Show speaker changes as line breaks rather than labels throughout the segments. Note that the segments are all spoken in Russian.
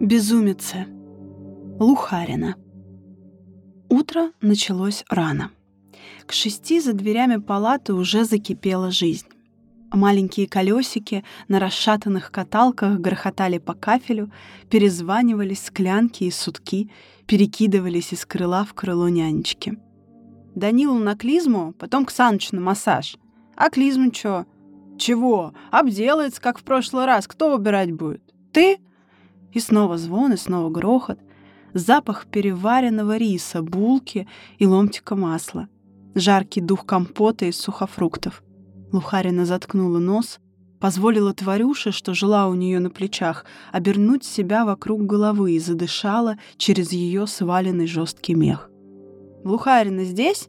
Безумицы. Лухарина. Утро началось рано. К шести за дверями палаты уже закипела жизнь. Маленькие колесики на расшатанных каталках грохотали по кафелю, перезванивались склянки и сутки, перекидывались из крыла в крыло нянечки. Данилу на клизму, потом к Санычу на массаж. А клизму чё? Чего? Обделается, как в прошлый раз. Кто выбирать будет? Ты? И снова звон, и снова грохот. Запах переваренного риса, булки и ломтика масла. Жаркий дух компота из сухофруктов. Лухарина заткнула нос, позволила тварюше, что жила у нее на плечах, обернуть себя вокруг головы и задышала через ее сваленный жесткий мех. «Лухарина здесь?»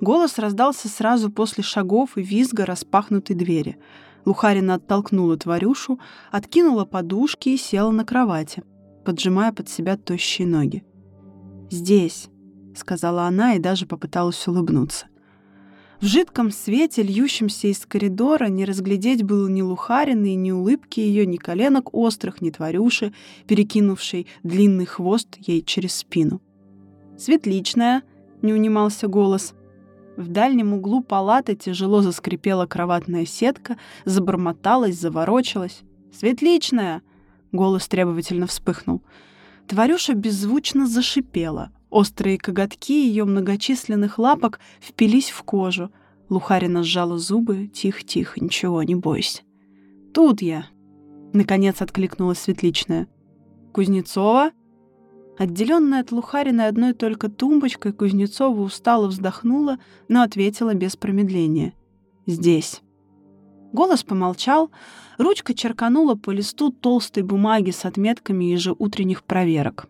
Голос раздался сразу после шагов и визга распахнутой двери. Лухарина оттолкнула тварюшу, откинула подушки и села на кровати, поджимая под себя тощие ноги. «Здесь», — сказала она и даже попыталась улыбнуться. В жидком свете, льющемся из коридора, не разглядеть было ни Лухарины, ни улыбки ее, ни коленок острых, ни тварюши, перекинувшей длинный хвост ей через спину. «Светличная», — не унимался голос. В дальнем углу палаты тяжело заскрипела кроватная сетка, забормоталась, заворочилась. «Светличная!» — голос требовательно вспыхнул. Тварюша беззвучно зашипела — Острые коготки ее многочисленных лапок впились в кожу. Лухарина сжала зубы. «Тихо-тихо, ничего, не бойся». «Тут я», — наконец откликнулась Светличная. «Кузнецова?» Отделенная от Лухарина одной только тумбочкой, Кузнецова устало вздохнула, но ответила без промедления. «Здесь». Голос помолчал, ручка черканула по листу толстой бумаги с отметками ежеутренних проверок.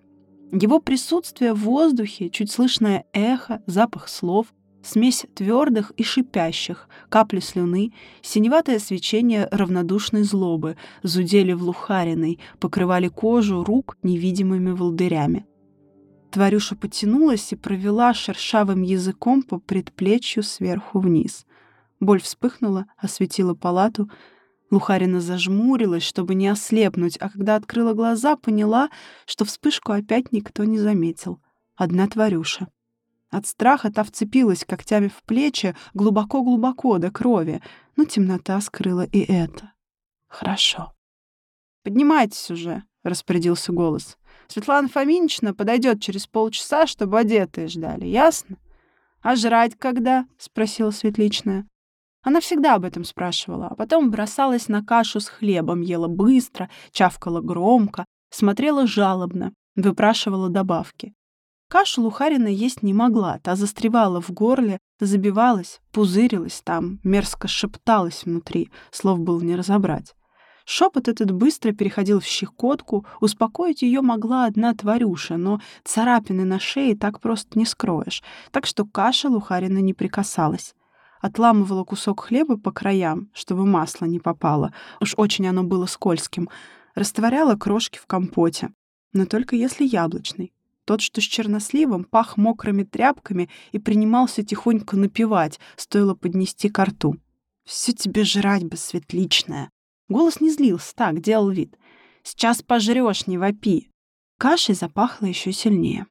Его присутствие в воздухе, чуть слышное эхо, запах слов, смесь твердых и шипящих, капли слюны, синеватое свечение равнодушной злобы, зудели в лухариной, покрывали кожу рук невидимыми волдырями. Тварюша потянулась и провела шершавым языком по предплечью сверху вниз. Боль вспыхнула, осветила палату — Лухарина зажмурилась, чтобы не ослепнуть, а когда открыла глаза, поняла, что вспышку опять никто не заметил. Одна тварюша. От страха та вцепилась когтями в плечи глубоко-глубоко до крови, но темнота скрыла и это. Хорошо. «Поднимайтесь уже», — распорядился голос. «Светлана Фоминична подойдет через полчаса, чтобы одетые ждали, ясно?» «А жрать когда?» — спросила Светличная. Она всегда об этом спрашивала, а потом бросалась на кашу с хлебом, ела быстро, чавкала громко, смотрела жалобно, выпрашивала добавки. Кашу Лухарина есть не могла, та застревала в горле, забивалась, пузырилась там, мерзко шепталась внутри, слов было не разобрать. Шепот этот быстро переходил в щекотку, успокоить ее могла одна тварюша, но царапины на шее так просто не скроешь, так что каша Лухарина не прикасалась. Отламывала кусок хлеба по краям, чтобы масло не попало, уж очень оно было скользким, растворяла крошки в компоте, но только если яблочный. Тот, что с черносливом, пах мокрыми тряпками и принимался тихонько напевать, стоило поднести ко рту. «Все тебе жрать бы, светличная!» Голос не злился, так, делал вид. «Сейчас пожрешь, не вопи!» Кашей запахло еще сильнее.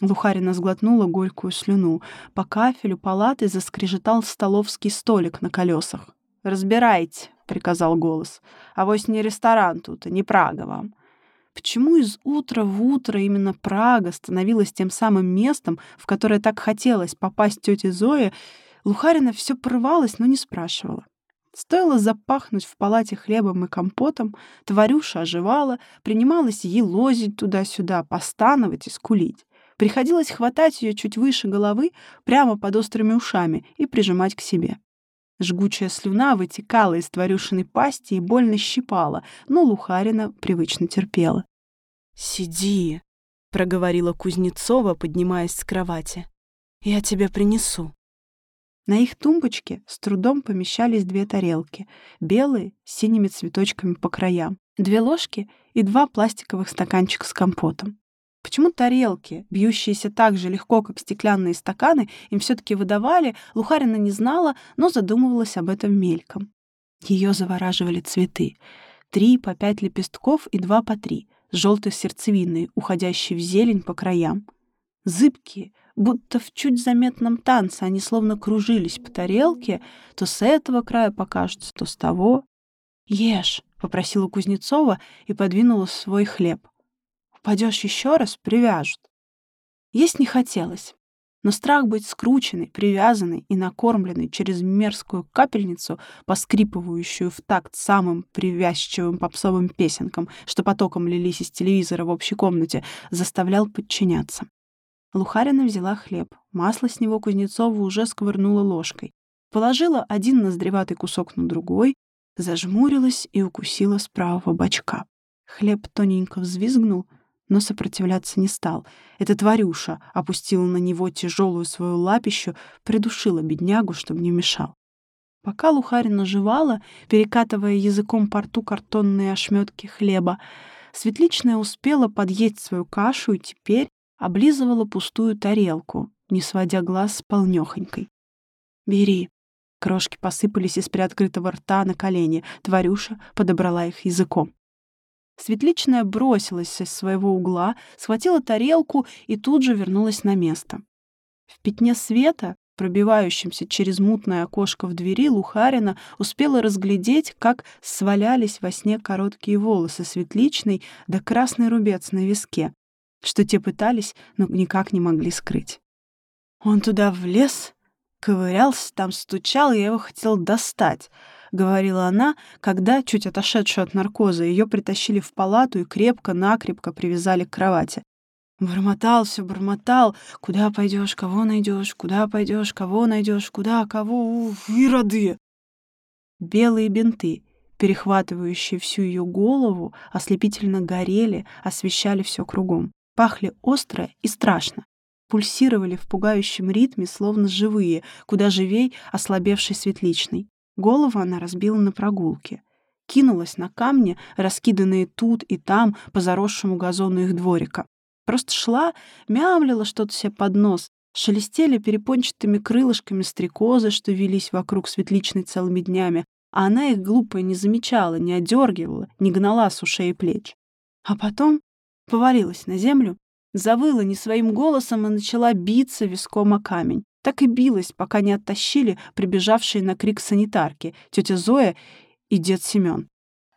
Лухарина сглотнула горькую слюну. По кафелю палаты заскрежетал столовский столик на колесах. «Разбирайте», — приказал голос. «Авось не ресторан тут, а не Прага вам». Почему из утра в утро именно Прага становилась тем самым местом, в которое так хотелось попасть тете Зое, Лухарина все порывалась, но не спрашивала. Стоило запахнуть в палате хлебом и компотом, тварюша оживала, принималась елозить туда-сюда, постановать и скулить. Приходилось хватать ее чуть выше головы, прямо под острыми ушами, и прижимать к себе. Жгучая слюна вытекала из тварюшиной пасти и больно щипала, но Лухарина привычно терпела. «Сиди», — проговорила Кузнецова, поднимаясь с кровати. «Я тебе принесу». На их тумбочке с трудом помещались две тарелки, белые, с синими цветочками по краям, две ложки и два пластиковых стаканчика с компотом. Почему тарелки, бьющиеся так же легко, как стеклянные стаканы, им все-таки выдавали, Лухарина не знала, но задумывалась об этом мельком. Ее завораживали цветы. Три по пять лепестков и два по три. с желтой сердцевиной, уходящей в зелень по краям. Зыбкие, будто в чуть заметном танце, они словно кружились по тарелке, то с этого края покажутся, то с того. «Ешь», — попросила Кузнецова и подвинула свой хлеб. «Упадешь еще раз — привяжут». Есть не хотелось. Но страх быть скрученной, привязанной и накормленной через мерзкую капельницу, поскрипывающую в такт самым привязчивым попсовым песенкам, что потоком лились из телевизора в общей комнате, заставлял подчиняться. Лухарина взяла хлеб. Масло с него Кузнецова уже сковырнула ложкой. Положила один наздреватый кусок на другой, зажмурилась и укусила с правого бочка. Хлеб тоненько взвизгнул — но сопротивляться не стал. Эта тварюша опустила на него тяжелую свою лапищу, придушила беднягу, чтобы не мешал. Пока Лухарина жевала, перекатывая языком по рту картонные ошметки хлеба, Светличная успела подъесть свою кашу и теперь облизывала пустую тарелку, не сводя глаз с полнёхонькой. «Бери». Крошки посыпались из приоткрытого рта на колени. Тварюша подобрала их языком. Светличная бросилась из своего угла, схватила тарелку и тут же вернулась на место. В пятне света, пробивающемся через мутное окошко в двери, Лухарина успела разглядеть, как свалялись во сне короткие волосы Светличной да красный рубец на виске, что те пытались, но никак не могли скрыть. Он туда влез, ковырялся, там стучал, я его хотел достать —— говорила она, когда, чуть отошедшую от наркоза, ее притащили в палату и крепко-накрепко привязали к кровати. Бормотал все, бормотал. Куда пойдешь, кого найдешь, куда пойдешь, кого найдешь, куда, кого, ироды. Белые бинты, перехватывающие всю ее голову, ослепительно горели, освещали все кругом. Пахли остро и страшно. Пульсировали в пугающем ритме, словно живые, куда живей ослабевший светличный. Голову она разбила на прогулке. Кинулась на камни, раскиданные тут и там по заросшему газону их дворика. Просто шла, мямлила что-то себе под нос, шелестели перепончатыми крылышками стрекозы, что велись вокруг светличной целыми днями, а она их глупо не замечала, не одергивала, не гнала с ушей и плеч. А потом повалилась на землю, завыла не своим голосом и начала биться виском о камень. Так и билась, пока не оттащили прибежавшие на крик санитарки, тетя Зоя и дед Семен.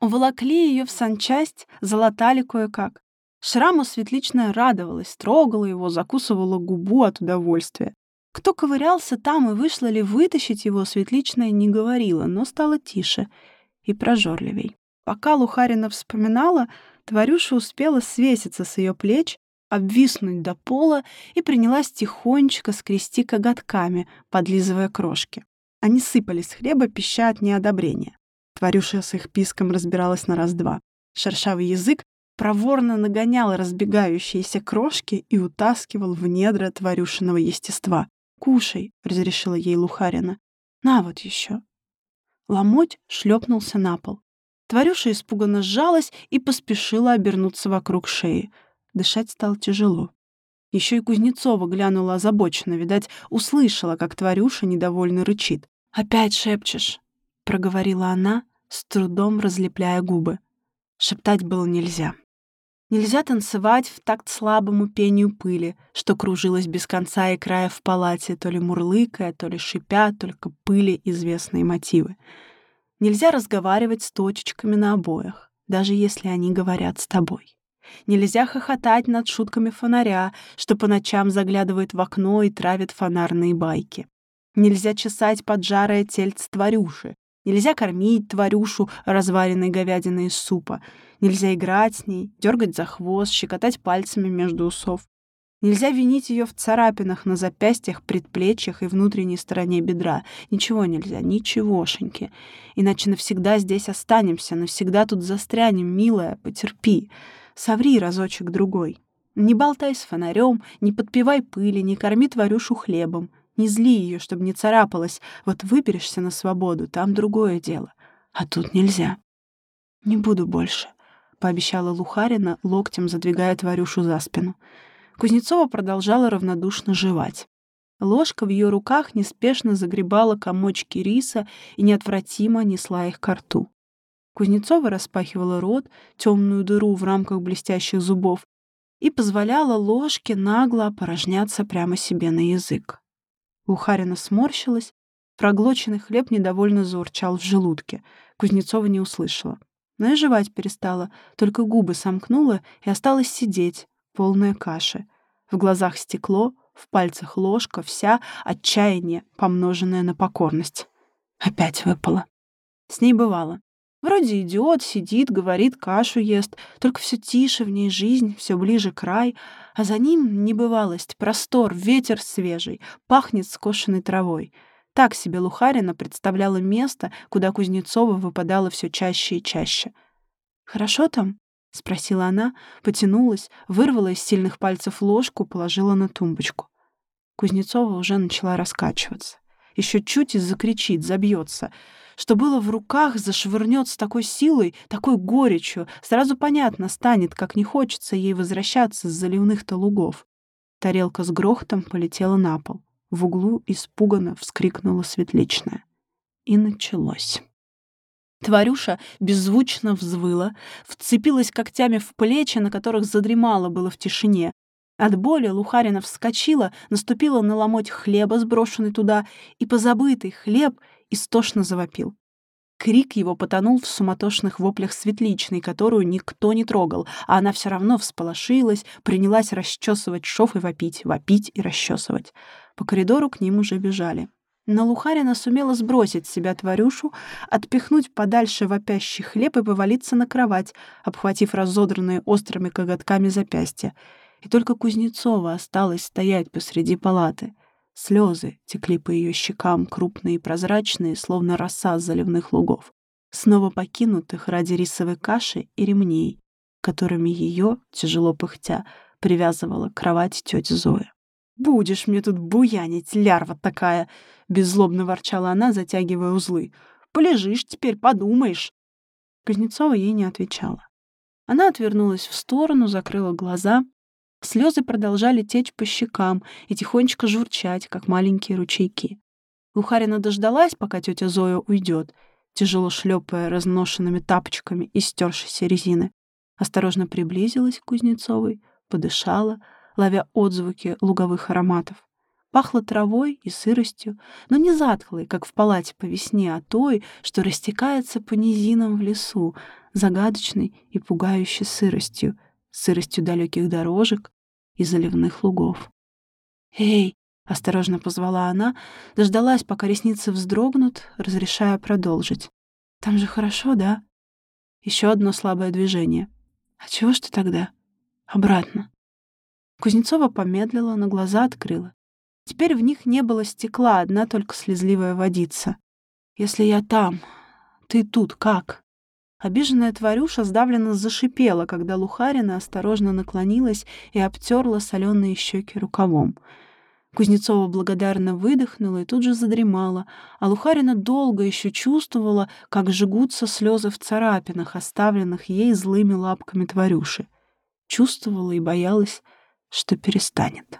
Уволокли ее в санчасть, залатали кое-как. Шраму светличная радовалась, трогала его, закусывала губу от удовольствия. Кто ковырялся там и вышло ли вытащить его, светличная не говорила, но стало тише и прожорливей. Пока Лухарина вспоминала, тварюша успела свеситься с ее плеч обвиснуть до пола и принялась тихонечко скрести коготками, подлизывая крошки. Они сыпались хлеба, пища от неодобрения. Тварюша с их писком разбиралась на раз-два. Шершавый язык проворно нагонял разбегающиеся крошки и утаскивал в недра тварюшиного естества. «Кушай», — разрешила ей Лухарина. «На вот еще». Ломоть шлепнулся на пол. Тварюша испуганно сжалась и поспешила обернуться вокруг шеи. Дышать стало тяжело. Еще и Кузнецова глянула озабоченно, видать, услышала, как тварюша недовольно рычит. «Опять шепчешь», — проговорила она, с трудом разлепляя губы. Шептать было нельзя. Нельзя танцевать в такт слабому пению пыли, что кружилась без конца и края в палате, то ли мурлыкая, то ли шипя, только пыли известные мотивы. Нельзя разговаривать с точечками на обоях, даже если они говорят с тобой. Нельзя хохотать над шутками фонаря, что по ночам заглядывает в окно и травит фонарные байки. Нельзя чесать поджарое тельце тварюши. Нельзя кормить тварюшу разваренной говядиной из супа. Нельзя играть с ней, дергать за хвост, щекотать пальцами между усов. Нельзя винить ее в царапинах на запястьях, предплечьях и внутренней стороне бедра. Ничего нельзя, ничегошеньки. Иначе навсегда здесь останемся, навсегда тут застрянем, милая, потерпи. Соври разочек-другой. Не болтай с фонарем, не подпивай пыли, не корми тварюшу хлебом. Не зли ее, чтобы не царапалась. Вот выберешься на свободу, там другое дело. А тут нельзя. «Не буду больше», — пообещала Лухарина, локтем задвигая тварюшу за спину. Кузнецова продолжала равнодушно жевать. Ложка в ее руках неспешно загребала комочки риса и неотвратимо несла их к рту. Кузнецова распахивала рот, темную дыру в рамках блестящих зубов, и позволяла ложке нагло опорожняться прямо себе на язык. Лухарина сморщилась, проглоченный хлеб недовольно заурчал в желудке. Кузнецова не услышала. Но и жевать перестала, только губы сомкнула и осталась сидеть, полная каши. В глазах стекло, в пальцах ложка, вся отчаяние, помноженное на покорность. Опять выпало. С ней бывало. Вроде идиот, сидит, говорит, кашу ест, только все тише в ней жизнь, все ближе край, а за ним небывалость, простор, ветер свежий, пахнет скошенной травой. Так себе Лухарина представляла место, куда Кузнецова выпадала все чаще и чаще. «Хорошо там?» — спросила она, потянулась, вырвала из сильных пальцев ложку, положила на тумбочку. Кузнецова уже начала раскачиваться. Еще чуть и закричит, забьется — что было в руках, зашвырнет с такой силой, такой горечью. Сразу понятно станет, как не хочется ей возвращаться с заливных-то лугов. Тарелка с грохотом полетела на пол. В углу испуганно вскрикнула светличная. И началось. Тварюша беззвучно взвыла, вцепилась когтями в плечи, на которых задремала было в тишине. От боли Лухарина вскочила, наступила на ломоть хлеба, сброшенный туда, и позабытый хлеб истошно завопил. Крик его потонул в суматошных воплях светличной, которую никто не трогал, а она все равно всполошилась, принялась расчесывать шов и вопить, вопить и расчесывать. По коридору к ним уже бежали. Но Лухарина сумела сбросить с себя тварюшу, отпихнуть подальше вопящий хлеб и повалиться на кровать, обхватив разодранные острыми коготками запястья. И только Кузнецова осталась стоять посреди палаты — Слезы текли по ее щекам, крупные и прозрачные, словно роса заливных лугов, снова покинутых ради рисовой каши и ремней, которыми ее, тяжело пыхтя, привязывала к кровати тетя Зоя. «Будешь мне тут буянить, лярва такая!» — беззлобно ворчала она, затягивая узлы. «Полежишь теперь, подумаешь!» Кузнецова ей не отвечала. Она отвернулась в сторону, закрыла глаза Слезы продолжали течь по щекам и тихонечко журчать, как маленькие ручейки. Лухарина дождалась, пока тетя Зоя уйдет, тяжело шлепая разношенными тапочками из стершейся резины. Осторожно приблизилась к Кузнецовой, подышала, ловя отзвуки луговых ароматов. Пахло травой и сыростью, но не затхлой, как в палате по весне, а той, что растекается по низинам в лесу, загадочной и пугающей сыростью, сыростью далеких дорожек и заливных лугов. «Эй!» — осторожно позвала она, дождалась, пока ресницы вздрогнут, разрешая продолжить. «Там же хорошо, да?» Еще одно слабое движение. «А чего ж ты тогда?» «Обратно». Кузнецова помедлила, но глаза открыла. Теперь в них не было стекла, одна только слезливая водица. «Если я там, ты тут как?» Обиженная тварюша сдавленно зашипела, когда Лухарина осторожно наклонилась и обтерла соленые щеки рукавом. Кузнецова благодарно выдохнула и тут же задремала, а Лухарина долго еще чувствовала, как жгутся слезы в царапинах, оставленных ей злыми лапками тварюши. Чувствовала и боялась, что перестанет.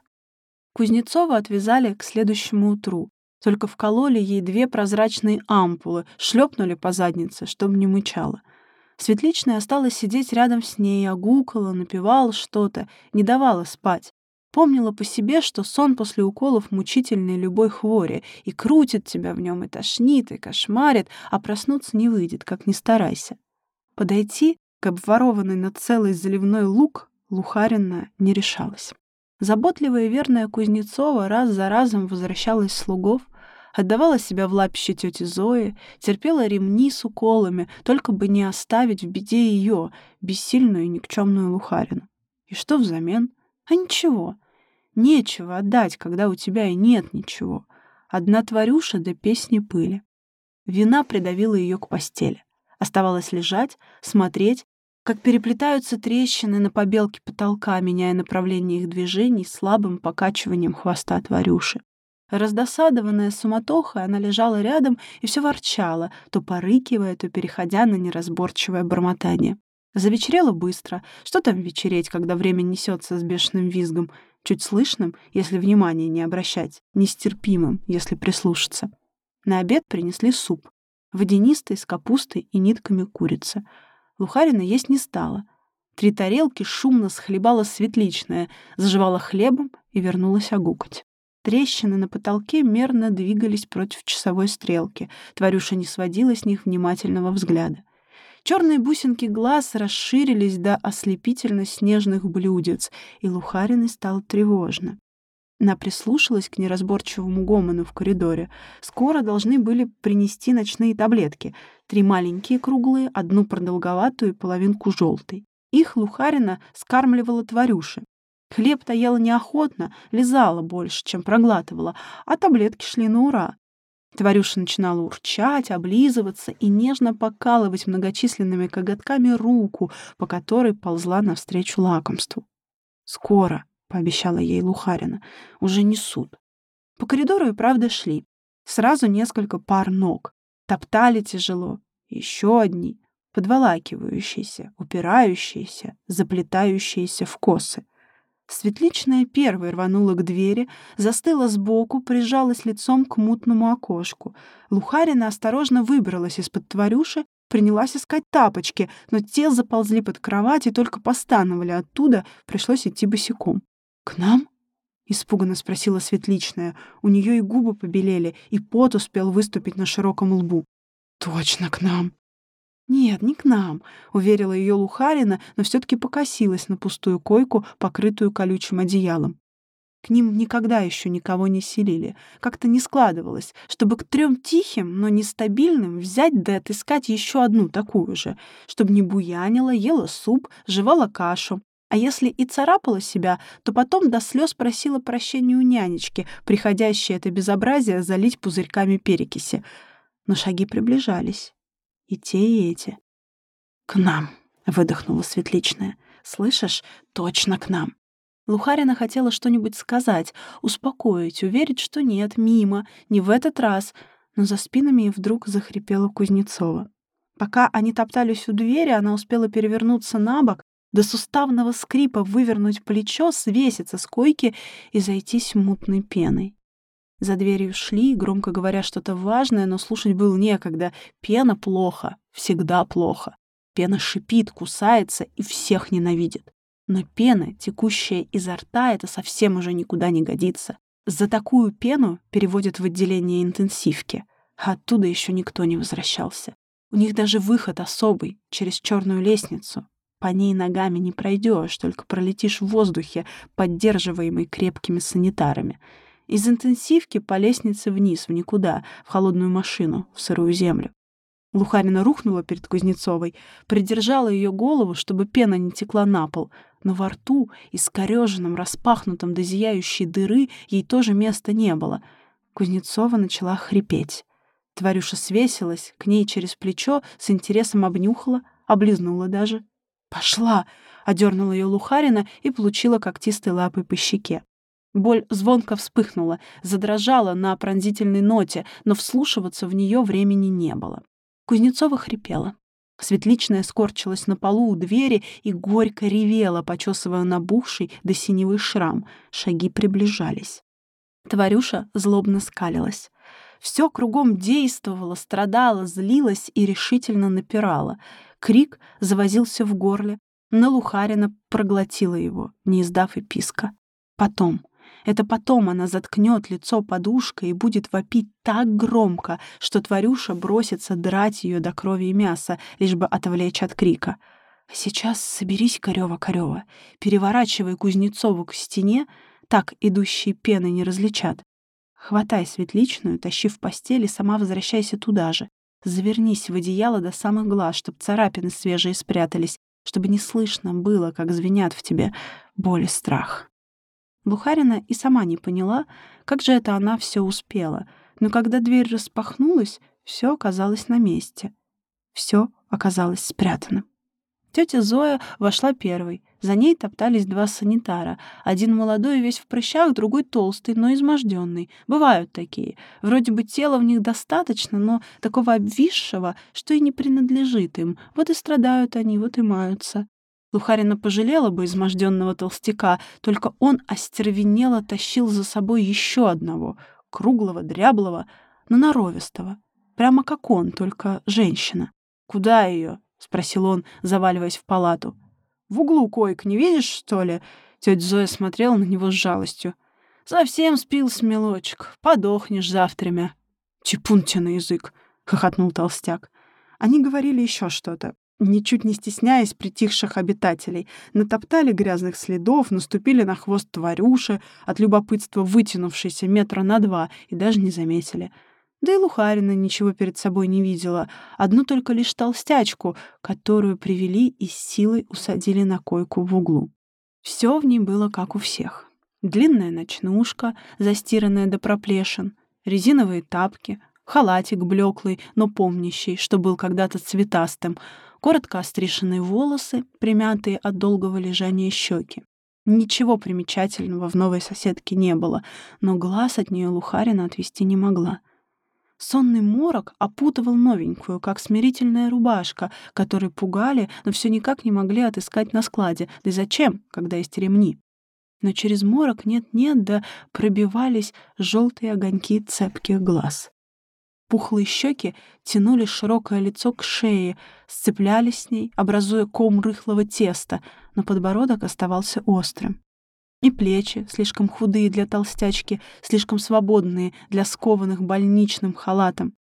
Кузнецова отвязали к следующему утру. Только вкололи ей две прозрачные ампулы, шлепнули по заднице, чтобы не мычала — Светличная осталась сидеть рядом с ней, огукала, напевала что-то, не давала спать. Помнила по себе, что сон после уколов мучительный любой хвори, и крутит тебя в нем, и тошнит, и кошмарит, а проснуться не выйдет, как ни старайся. Подойти к обворованной на целый заливной лук Лухарина не решалась. Заботливая и верная Кузнецова раз за разом возвращалась с лугов, отдавала себя в лапище тети Зои, терпела ремни с уколами, только бы не оставить в беде ее, бессильную и никчемную Лухарину. И что взамен? А ничего. Нечего отдать, когда у тебя и нет ничего. Одна тварюша до да песни пыли. Вина придавила ее к постели. Оставалось лежать, смотреть, как переплетаются трещины на побелке потолка, меняя направление их движений слабым покачиванием хвоста тварюши. Раздосадованная суматохой, она лежала рядом и все ворчала, то порыкивая, то переходя на неразборчивое бормотание. Завечерело быстро. Что там вечереть, когда время несется с бешеным визгом? Чуть слышным, если внимания не обращать, нестерпимым, если прислушаться. На обед принесли суп. водянистой, с капустой и нитками курицы. Лухарина есть не стала. Три тарелки шумно схлебала светличная, заживала хлебом и вернулась огукать. Трещины на потолке мерно двигались против часовой стрелки. Тварюша не сводила с них внимательного взгляда. Черные бусинки глаз расширились до ослепительно-снежных блюдец, и Лухариной стало тревожно. Она прислушалась к неразборчивому гомону в коридоре. Скоро должны были принести ночные таблетки. Три маленькие круглые, одну продолговатую и половинку желтой. Их Лухарина скармливала тварюши. Хлеб-то ела неохотно, лизала больше, чем проглатывала, а таблетки шли на ура. Тварюша начинала урчать, облизываться и нежно покалывать многочисленными коготками руку, по которой ползла навстречу лакомству. «Скоро», — пообещала ей Лухарина, — «уже несут». По коридору и правда шли. Сразу несколько пар ног. Топтали тяжело. Еще одни, подволакивающиеся, упирающиеся, заплетающиеся в косы. Светличная первой рванула к двери, застыла сбоку, прижалась лицом к мутному окошку. Лухарина осторожно выбралась из-под тварюши, принялась искать тапочки, но те заползли под кровать и только постановали оттуда, пришлось идти босиком. «К нам?» — испуганно спросила Светличная. У нее и губы побелели, и пот успел выступить на широком лбу. «Точно к нам!» «Нет, не к нам», — уверила ее Лухарина, но все-таки покосилась на пустую койку, покрытую колючим одеялом. К ним никогда еще никого не селили. Как-то не складывалось, чтобы к трем тихим, но нестабильным взять да отыскать еще одну такую же, чтобы не буянила, ела суп, жевала кашу. А если и царапала себя, то потом до слез просила прощения у нянечки, приходящей это безобразие залить пузырьками перекиси. Но шаги приближались. И те, и эти. «К нам», — выдохнула Светличная. «Слышишь? Точно к нам». Лухарина хотела что-нибудь сказать, успокоить, уверить, что нет, мимо, не в этот раз, но за спинами вдруг захрипела Кузнецова. Пока они топтались у двери, она успела перевернуться на бок, до суставного скрипа вывернуть плечо, свеситься с койки и зайтись мутной пеной. За дверью шли, громко говоря что-то важное, но слушать было некогда. Пена плохо, всегда плохо. Пена шипит, кусается и всех ненавидит. Но пена, текущая изо рта, это совсем уже никуда не годится. За такую пену переводят в отделение интенсивки, а оттуда еще никто не возвращался. У них даже выход особый, через черную лестницу. По ней ногами не пройдешь, только пролетишь в воздухе, поддерживаемый крепкими санитарами — из интенсивки по лестнице вниз, в никуда, в холодную машину, в сырую землю. Лухарина рухнула перед Кузнецовой, придержала ее голову, чтобы пена не текла на пол, но во рту, искореженном, распахнутом до зияющей дыры, ей тоже места не было. Кузнецова начала хрипеть. Тварюша свесилась, к ней через плечо, с интересом обнюхала, облизнула даже. «Пошла!» — одернула ее Лухарина и получила когтистой лапой по щеке. Боль звонко вспыхнула, задрожала на пронзительной ноте, но вслушиваться в нее времени не было. Кузнецова хрипела. Светличная скорчилась на полу у двери и горько ревела, почесывая набухший до синевый шрам. Шаги приближались. Тварюша злобно скалилась. Все кругом действовало, страдало, злилось и решительно напирало. Крик завозился в горле, но Лухарина проглотила его, не издав и писка. Потом, это потом она заткнет лицо подушкой и будет вопить так громко, что тварюша бросится драть ее до крови и мяса, лишь бы отвлечь от крика. А сейчас соберись, Корёва-Корёва, переворачивай Кузнецову к стене, так идущие пены не различат. Хватай светличную, тащи в постель и сама возвращайся туда же. Завернись в одеяло до самых глаз, чтоб царапины свежие спрятались, чтобы не слышно было, как звенят в тебе боль и страх. Бухарина и сама не поняла, как же это она все успела, но когда дверь распахнулась, все оказалось на месте. Все оказалось спрятано. Тетя Зоя вошла первой. За ней топтались два санитара. Один молодой, весь в прыщах, другой толстый, но изможденный. Бывают такие. Вроде бы тела в них достаточно, но такого обвисшего, что и не принадлежит им. Вот и страдают они, вот и маются. Лухарина пожалела бы изможденного толстяка, только он остервенело тащил за собой еще одного, круглого, дряблого, но норовистого. прямо как он, только женщина. «Куда ее?» — спросил он, заваливаясь в палату. «В углу койк не видишь, что ли?» Тетя Зоя смотрела на него с жалостью. «Совсем спился, мелочек. Подохнешь завтрамя». «Чепун тебе на язык!» — хохотнул толстяк. Они говорили еще что-то, ничуть не стесняясь притихших обитателей, натоптали грязных следов, наступили на хвост тварюши, от любопытства вытянувшейся метра на два, и даже не заметили. Да и Лухарина ничего перед собой не видела, одну только лишь толстячку, которую привели и с силой усадили на койку в углу. Все в ней было как у всех. Длинная ночнушка, застиранная до проплешин, резиновые тапки, халатик блеклый, но помнящий, что был когда-то цветастым, коротко остриженные волосы, примятые от долгого лежания щеки. Ничего примечательного в новой соседке не было, но глаз от нее Лухарина отвести не могла. Сонный морок опутывал новенькую, как смирительная рубашка, которой пугали, но все никак не могли отыскать на складе. Да и зачем, когда есть ремни? Но через морок нет-нет, да пробивались желтые огоньки цепких глаз. Пухлые щеки тянули широкое лицо к шее, сцеплялись с ней, образуя ком рыхлого теста, но подбородок оставался острым. И плечи, слишком худые для толстячки, слишком свободные для скованных больничным халатом.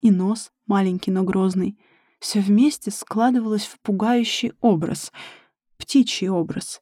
И нос, маленький, но грозный. Все вместе складывалось в пугающий образ. Птичий образ.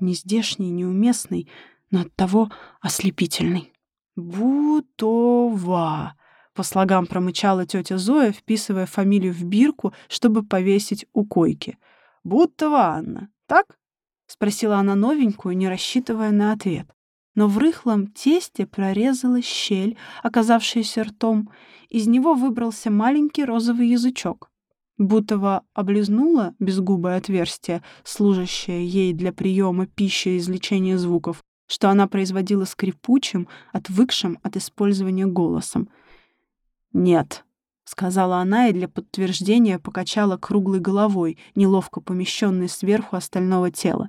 Нездешний, неуместный, но оттого ослепительный. «Бутова!» По слогам промычала тетя Зоя, вписывая фамилию в бирку, чтобы повесить у койки. «Будто Анна, так?» — спросила она новенькую, не рассчитывая на ответ. Но в рыхлом тесте прорезалась щель, оказавшаяся ртом. Из него выбрался маленький розовый язычок. Бутова облизнула безгубое отверстие, служащее ей для приема пищи и извлечения звуков, что она производила скрипучим, отвыкшим от использования голосом — «Нет», — сказала она и для подтверждения покачала круглой головой, неловко помещенной сверху остального тела.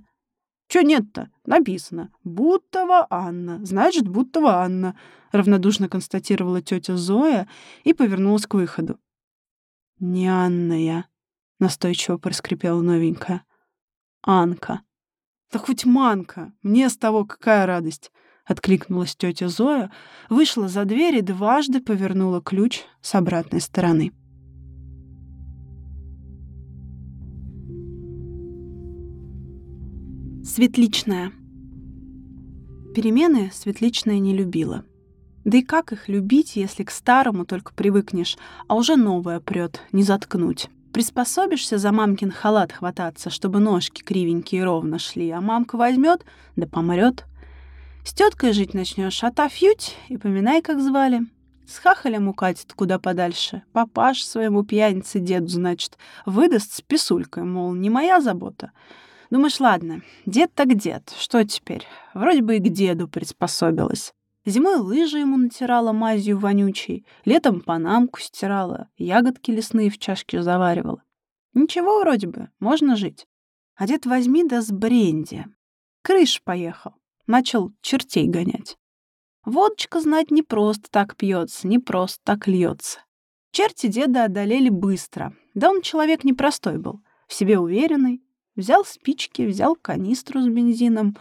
«Чё нет-то? Написано. Будтова Анна. Значит, Будтова Анна», — равнодушно констатировала тетя Зоя и повернулась к выходу. «Не Анна я», — настойчиво проскрипела новенькая. «Анка». «Да хоть Манка. Мне с того какая радость. Откликнулась тетя Зоя, вышла за дверь и дважды повернула ключ с обратной стороны. Светличная. Перемены Светличная не любила. Да и как их любить, если к старому только привыкнешь, а уже новое прет, не заткнуть? Приспособишься за мамкин халат хвататься, чтобы ножки кривенькие ровно шли, а мамка возьмет, да помрет — с теткой жить начнешь, а та фьють, и поминай, как звали. С хахалем укатит куда подальше. Папаш своему пьянице деду, значит, выдаст с писулькой, мол, не моя забота. Думаешь, ладно, дед так дед, что теперь? Вроде бы и к деду приспособилась. Зимой лыжи ему натирала мазью вонючей, летом панамку стирала, ягодки лесные в чашке заваривала. Ничего вроде бы, можно жить. А дед возьми да с бренди. Крыш поехал начал чертей гонять. Водочка, знать, не просто так пьется, не просто так льется. Черти деда одолели быстро. Да он человек непростой был, в себе уверенный. Взял спички, взял канистру с бензином,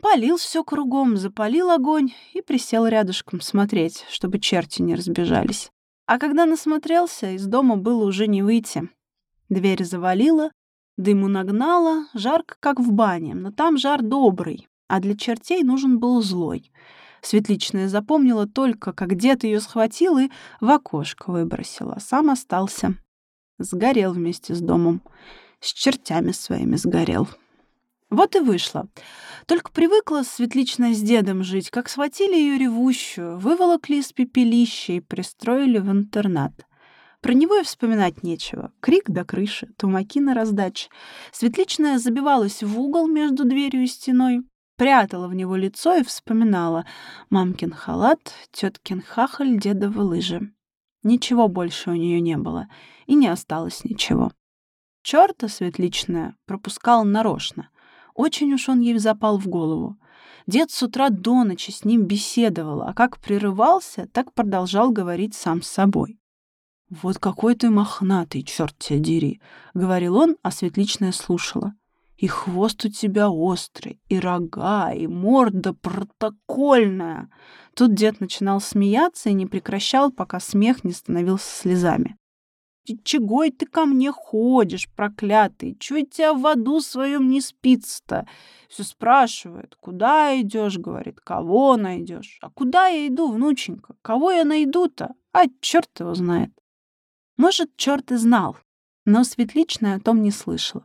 полил все кругом, запалил огонь и присел рядышком смотреть, чтобы черти не разбежались. А когда насмотрелся, из дома было уже не выйти. Дверь завалила, дыму нагнала, жарко, как в бане, но там жар добрый, а для чертей нужен был злой. Светличная запомнила только, как дед ее схватил и в окошко выбросил, а сам остался. Сгорел вместе с домом. С чертями своими сгорел. Вот и вышло. Только привыкла Светличная с дедом жить, как схватили ее ревущую, выволокли из пепелища и пристроили в интернат. Про него и вспоминать нечего. Крик до крыши, тумаки на раздаче. Светличная забивалась в угол между дверью и стеной, прятала в него лицо и вспоминала мамкин халат, теткин хахаль, дедовы лыжи. Ничего больше у нее не было, и не осталось ничего. Чёрта светличная пропускал нарочно. Очень уж он ей запал в голову. Дед с утра до ночи с ним беседовал, а как прерывался, так продолжал говорить сам с собой. «Вот какой ты мохнатый, черт тебя дери!» — говорил он, а Светличная слушала. «И хвост у тебя острый, и рога, и морда протокольная!» Тут дед начинал смеяться и не прекращал, пока смех не становился слезами. «Чего ты ко мне ходишь, проклятый? Чего тебя в аду своем не спится-то?» Все спрашивает, куда идешь, говорит, кого найдешь. А куда я иду, внученька? Кого я найду-то? А черт его знает. Может, черт и знал, но Светличная о том не слышала.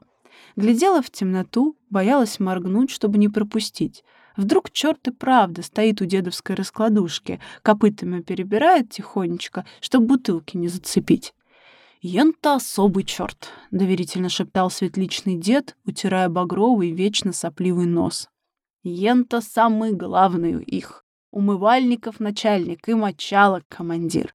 Глядела в темноту, боялась моргнуть, чтобы не пропустить. Вдруг черт и правда стоит у дедовской раскладушки, копытами перебирает тихонечко, чтобы бутылки не зацепить. «Ен-то особый черт», — доверительно шептал светличный дед, утирая багровый, вечно сопливый нос. «Ен-то самый главный у их. Умывальников начальник и мочалок командир.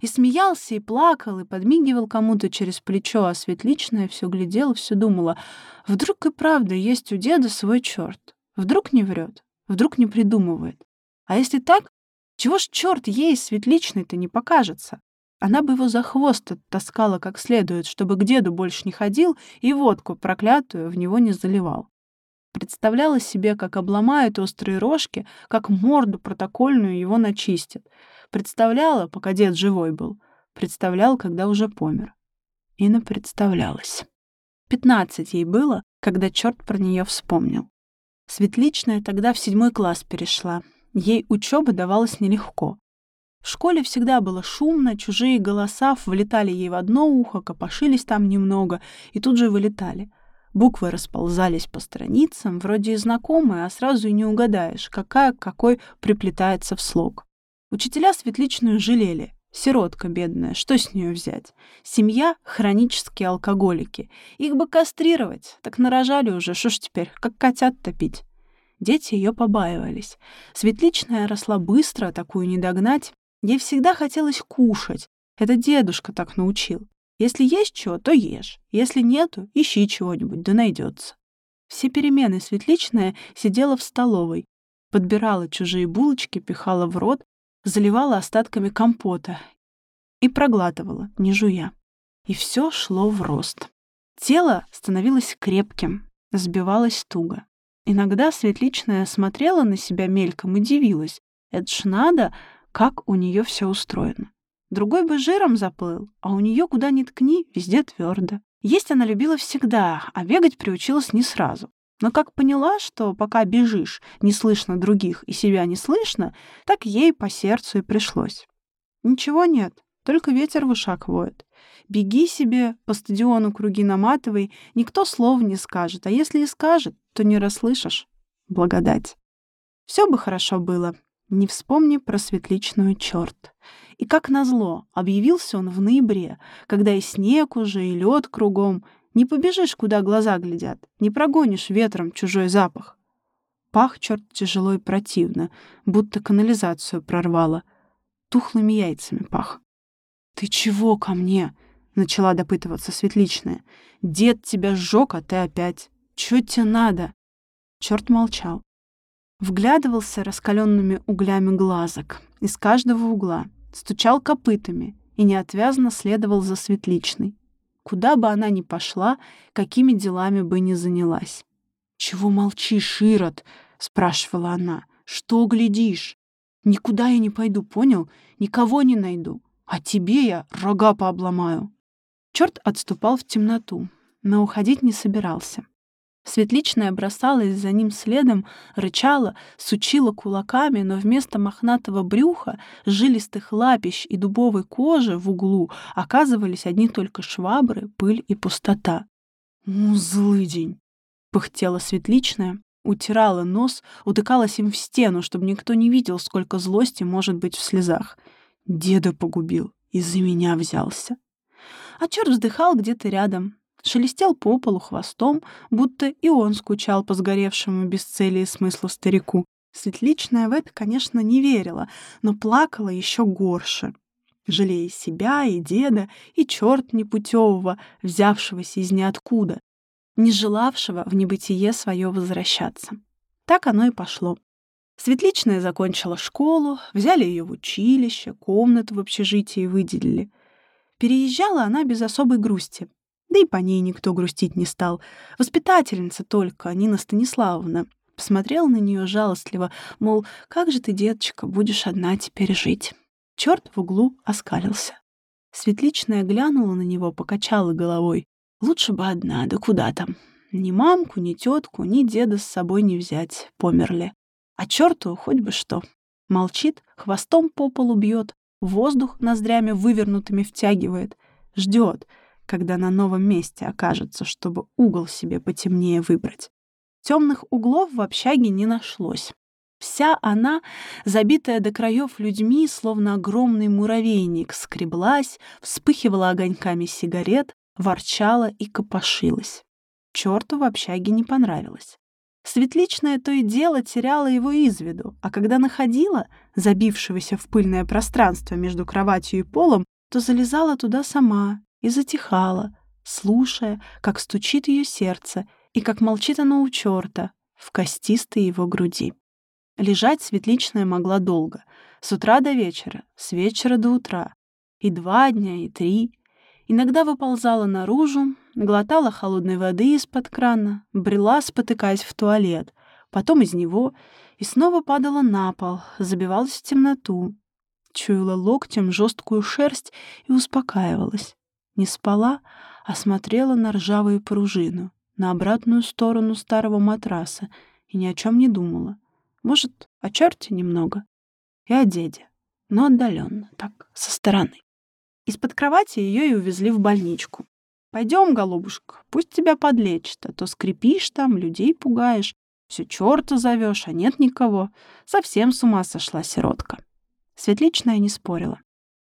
И смеялся, и плакал, и подмигивал кому-то через плечо, а Светличная все глядела, все думала. Вдруг и правда есть у деда свой черт. Вдруг не врет, вдруг не придумывает. А если так, чего ж черт ей, Светличной-то, не покажется? Она бы его за хвост оттаскала как следует, чтобы к деду больше не ходил и водку проклятую в него не заливал. Представляла себе, как обломают острые рожки, как морду протокольную его начистят. Представляла, пока дед живой был. Представлял, когда уже помер. И напредставлялась. Пятнадцать ей было, когда черт про нее вспомнил. Светличная тогда в седьмой класс перешла. Ей учеба давалась нелегко. В школе всегда было шумно, чужие голоса влетали ей в одно ухо, копошились там немного и тут же вылетали. Буквы расползались по страницам, вроде и знакомые, а сразу и не угадаешь, какая к какой приплетается в слог. Учителя светличную жалели. Сиротка бедная, что с нее взять? Семья — хронические алкоголики. Их бы кастрировать, так нарожали уже, что ж теперь, как котят топить. Дети ее побаивались. Светличная росла быстро, такую не догнать. Ей всегда хотелось кушать. Это дедушка так научил. Если есть чего, то ешь. Если нету, ищи чего-нибудь, да найдется. Все перемены Светличная сидела в столовой, подбирала чужие булочки, пихала в рот, заливала остатками компота и проглатывала, не жуя. И все шло в рост. Тело становилось крепким, сбивалось туго. Иногда Светличная смотрела на себя мельком и дивилась. Это ж надо, как у нее все устроено. Другой бы жиром заплыл, а у нее куда ни ткни, везде твердо. Есть она любила всегда, а бегать приучилась не сразу. Но как поняла, что пока бежишь, не слышно других и себя не слышно, так ей по сердцу и пришлось. Ничего нет, только ветер в ушах воет. Беги себе, по стадиону круги наматывай, никто слов не скажет, а если и скажет, то не расслышишь. Благодать. Все бы хорошо было, не вспомни про светличную черт. И как назло, объявился он в ноябре, когда и снег уже, и лед кругом. Не побежишь, куда глаза глядят, не прогонишь ветром чужой запах. Пах черт тяжело и противно, будто канализацию прорвало. Тухлыми яйцами пах. «Ты чего ко мне?» — начала допытываться Светличная. «Дед тебя сжег, а ты опять. Чё тебе надо?» Черт молчал. Вглядывался раскаленными углями глазок из каждого угла, стучал копытами и неотвязно следовал за светличной. Куда бы она ни пошла, какими делами бы ни занялась. «Чего молчишь, Ирод?» — спрашивала она. «Что глядишь? Никуда я не пойду, понял? Никого не найду. А тебе я рога пообломаю». Черт отступал в темноту, но уходить не собирался. Светличная бросалась за ним следом, рычала, сучила кулаками, но вместо мохнатого брюха, жилистых лапищ и дубовой кожи в углу оказывались одни только швабры, пыль и пустота. «Ну, злый день!» — пыхтела Светличная, утирала нос, утыкалась им в стену, чтобы никто не видел, сколько злости может быть в слезах. Деда погубил, из-за меня взялся. А черт вздыхал где-то рядом, шелестел по полу хвостом, будто и он скучал по сгоревшему без цели и смысла старику. Светличная в это, конечно, не верила, но плакала еще горше, жалея себя и деда, и черт непутевого, взявшегося из ниоткуда, не желавшего в небытие свое возвращаться. Так оно и пошло. Светличная закончила школу, взяли ее в училище, комнату в общежитии выделили — Переезжала она без особой грусти. Да и по ней никто грустить не стал. Воспитательница только, Нина Станиславовна, посмотрела на нее жалостливо, мол, как же ты, деточка, будешь одна теперь жить. Черт в углу оскалился. Светличная глянула на него, покачала головой. Лучше бы одна, да куда там. Ни мамку, ни тетку, ни деда с собой не взять, померли. А черту хоть бы что. Молчит, хвостом по полу бьет, воздух ноздрями вывернутыми втягивает. Ждет, когда на новом месте окажется, чтобы угол себе потемнее выбрать. Темных углов в общаге не нашлось. Вся она, забитая до краев людьми, словно огромный муравейник, скреблась, вспыхивала огоньками сигарет, ворчала и копошилась. Черту в общаге не понравилось. Светличное то и дело теряло его из виду, а когда находила, забившегося в пыльное пространство между кроватью и полом, то залезала туда сама и затихала, слушая, как стучит ее сердце и как молчит оно у черта в костистой его груди. Лежать светличная могла долго, с утра до вечера, с вечера до утра, и два дня, и три. Иногда выползала наружу, глотала холодной воды из-под крана, брела, спотыкаясь в туалет, потом из него, и снова падала на пол, забивалась в темноту, чуяла локтем жесткую шерсть и успокаивалась. Не спала, а смотрела на ржавую пружину, на обратную сторону старого матраса и ни о чем не думала. Может, о черте немного и о деде, но отдаленно, так, со стороны. Из-под кровати ее и увезли в больничку. Пойдем, голубушка, пусть тебя подлечат, а то скрипишь там, людей пугаешь, все черта зовешь, а нет никого. Совсем с ума сошла сиротка. Светличная не спорила.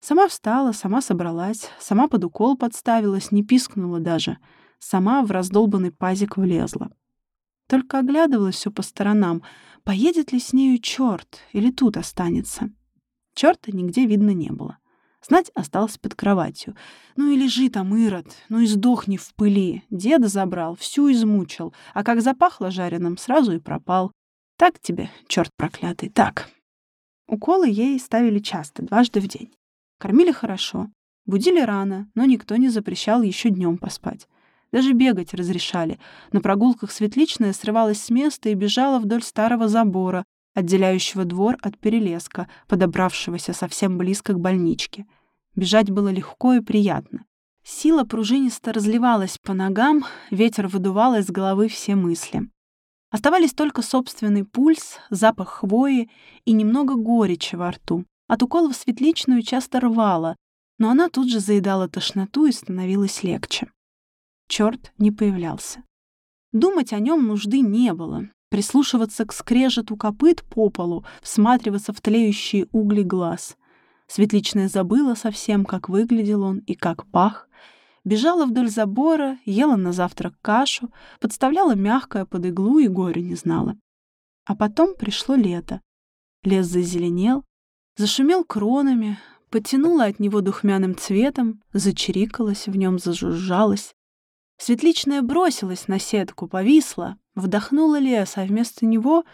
Сама встала, сама собралась, сама под укол подставилась, не пискнула даже. Сама в раздолбанный пазик влезла. Только оглядывалась все по сторонам. Поедет ли с нею черт или тут останется? Черта нигде видно не было. Знать осталась под кроватью. Ну и лежи там, Ирод, ну и сдохни в пыли. Деда забрал, всю измучил, а как запахло жареным, сразу и пропал. Так тебе, черт проклятый, так. Уколы ей ставили часто, дважды в день. Кормили хорошо, будили рано, но никто не запрещал еще днем поспать. Даже бегать разрешали. На прогулках Светличная срывалась с места и бежала вдоль старого забора, отделяющего двор от перелеска, подобравшегося совсем близко к больничке. Бежать было легко и приятно. Сила пружинисто разливалась по ногам, ветер выдувал из головы все мысли. Оставались только собственный пульс, запах хвои и немного горечи во рту. От уколов светличную часто рвало, но она тут же заедала тошноту и становилось легче. Черт не появлялся. Думать о нем нужды не было прислушиваться к скрежету копыт по полу, всматриваться в тлеющие угли глаз. Светличная забыла совсем, как выглядел он и как пах. Бежала вдоль забора, ела на завтрак кашу, подставляла мягкое под иглу и горю не знала. А потом пришло лето. Лес зазеленел, зашумел кронами, потянуло от него духмяным цветом, зачирикалось в нем, зажужжалось. Светличная бросилась на сетку, повисла, вдохнула лес, а вместо него,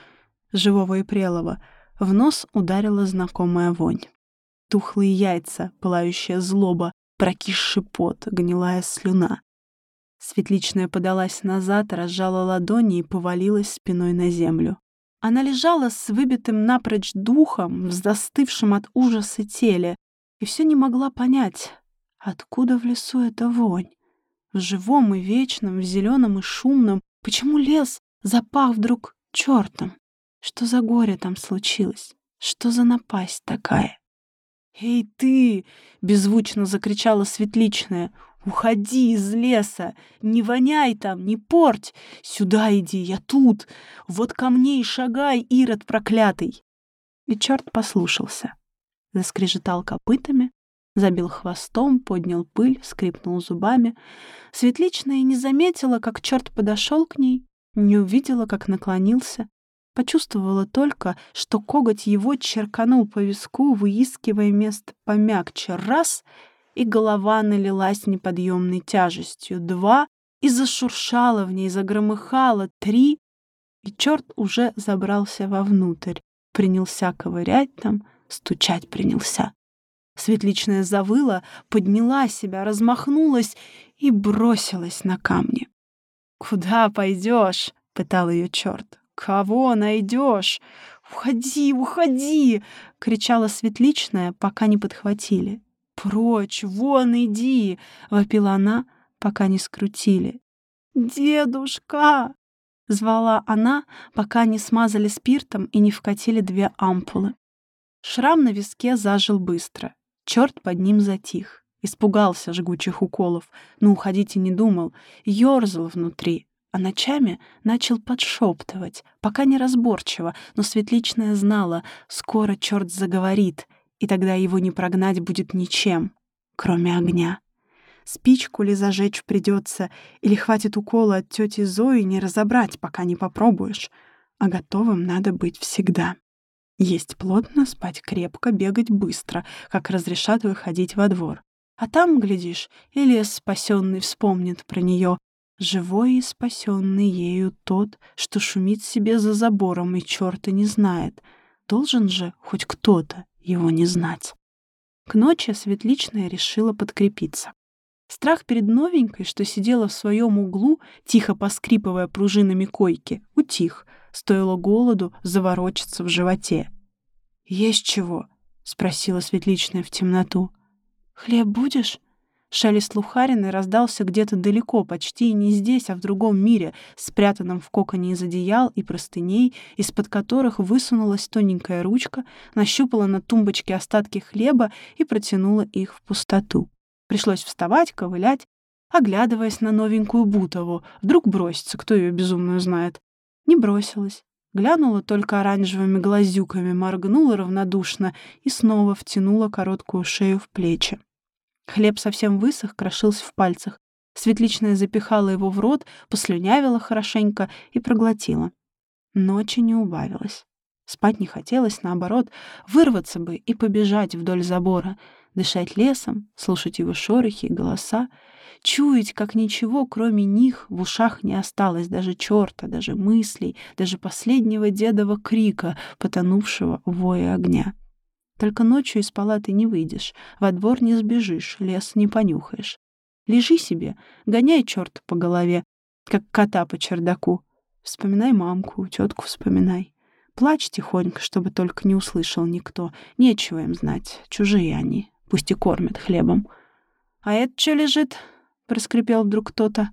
живого и прелого, в нос ударила знакомая вонь. Тухлые яйца, пылающая злоба, прокисший пот, гнилая слюна. Светличная подалась назад, разжала ладони и повалилась спиной на землю. Она лежала с выбитым напрочь духом, в от ужаса теле, и все не могла понять, откуда в лесу эта вонь в живом и вечном, в зеленом и шумном. Почему лес запах вдруг чертом? Что за горе там случилось? Что за напасть такая? «Эй, ты!» — беззвучно закричала Светличная. «Уходи из леса! Не воняй там, не порть! Сюда иди, я тут! Вот ко мне и шагай, Ирод проклятый!» И черт послушался. Заскрежетал копытами, Забил хвостом, поднял пыль, скрипнул зубами. Светличная не заметила, как черт подошел к ней, не увидела, как наклонился. Почувствовала только, что коготь его черканул по виску, выискивая место помягче. Раз — и голова налилась неподъемной тяжестью. Два — и зашуршала в ней, загромыхала. Три — и черт уже забрался вовнутрь. Принялся ковырять там, стучать принялся. Светличная завыла, подняла себя, размахнулась и бросилась на камни. «Куда пойдешь?» — пытал ее черт. «Кого найдешь? Уходи, уходи!» — кричала Светличная, пока не подхватили. «Прочь, вон иди!» — вопила она, пока не скрутили. «Дедушка!» — звала она, пока не смазали спиртом и не вкатили две ампулы. Шрам на виске зажил быстро. Черт под ним затих. Испугался жгучих уколов, но уходить и не думал. Ёрзал внутри, а ночами начал подшептывать, пока неразборчиво, но Светличная знала, скоро черт заговорит, и тогда его не прогнать будет ничем, кроме огня. Спичку ли зажечь придется, или хватит укола от тети Зои не разобрать, пока не попробуешь. А готовым надо быть всегда. Есть плотно, спать крепко, бегать быстро, как разрешат выходить во двор. А там, глядишь, и лес спасенный вспомнит про нее, живой и спасенный ею тот, что шумит себе за забором и черта не знает. Должен же хоть кто-то его не знать. К ночи Светличная решила подкрепиться. Страх перед новенькой, что сидела в своем углу, тихо поскрипывая пружинами койки, утих. Стоило голоду заворочиться в животе. «Есть чего?» — спросила Светличная в темноту. «Хлеб будешь?» Шелест Лухарины раздался где-то далеко, почти не здесь, а в другом мире, спрятанном в коконе из одеял и простыней, из-под которых высунулась тоненькая ручка, нащупала на тумбочке остатки хлеба и протянула их в пустоту. Пришлось вставать, ковылять, оглядываясь на новенькую Бутову. Вдруг бросится, кто ее безумную знает. Не бросилась. Глянула только оранжевыми глазюками, моргнула равнодушно и снова втянула короткую шею в плечи. Хлеб совсем высох, крошился в пальцах. Светличная запихала его в рот, послюнявила хорошенько и проглотила. Ночи не убавилось. Спать не хотелось, наоборот, вырваться бы и побежать вдоль забора — дышать лесом, слушать его шорохи и голоса, чуять, как ничего, кроме них, в ушах не осталось даже черта, даже мыслей, даже последнего дедова крика, потонувшего в вое огня. Только ночью из палаты не выйдешь, во двор не сбежишь, лес не понюхаешь. Лежи себе, гоняй черта по голове, как кота по чердаку. Вспоминай мамку, тетку вспоминай. Плачь тихонько, чтобы только не услышал никто. Нечего им знать, чужие они, Пусть и кормят хлебом. «А это что лежит?» — проскрипел вдруг кто-то.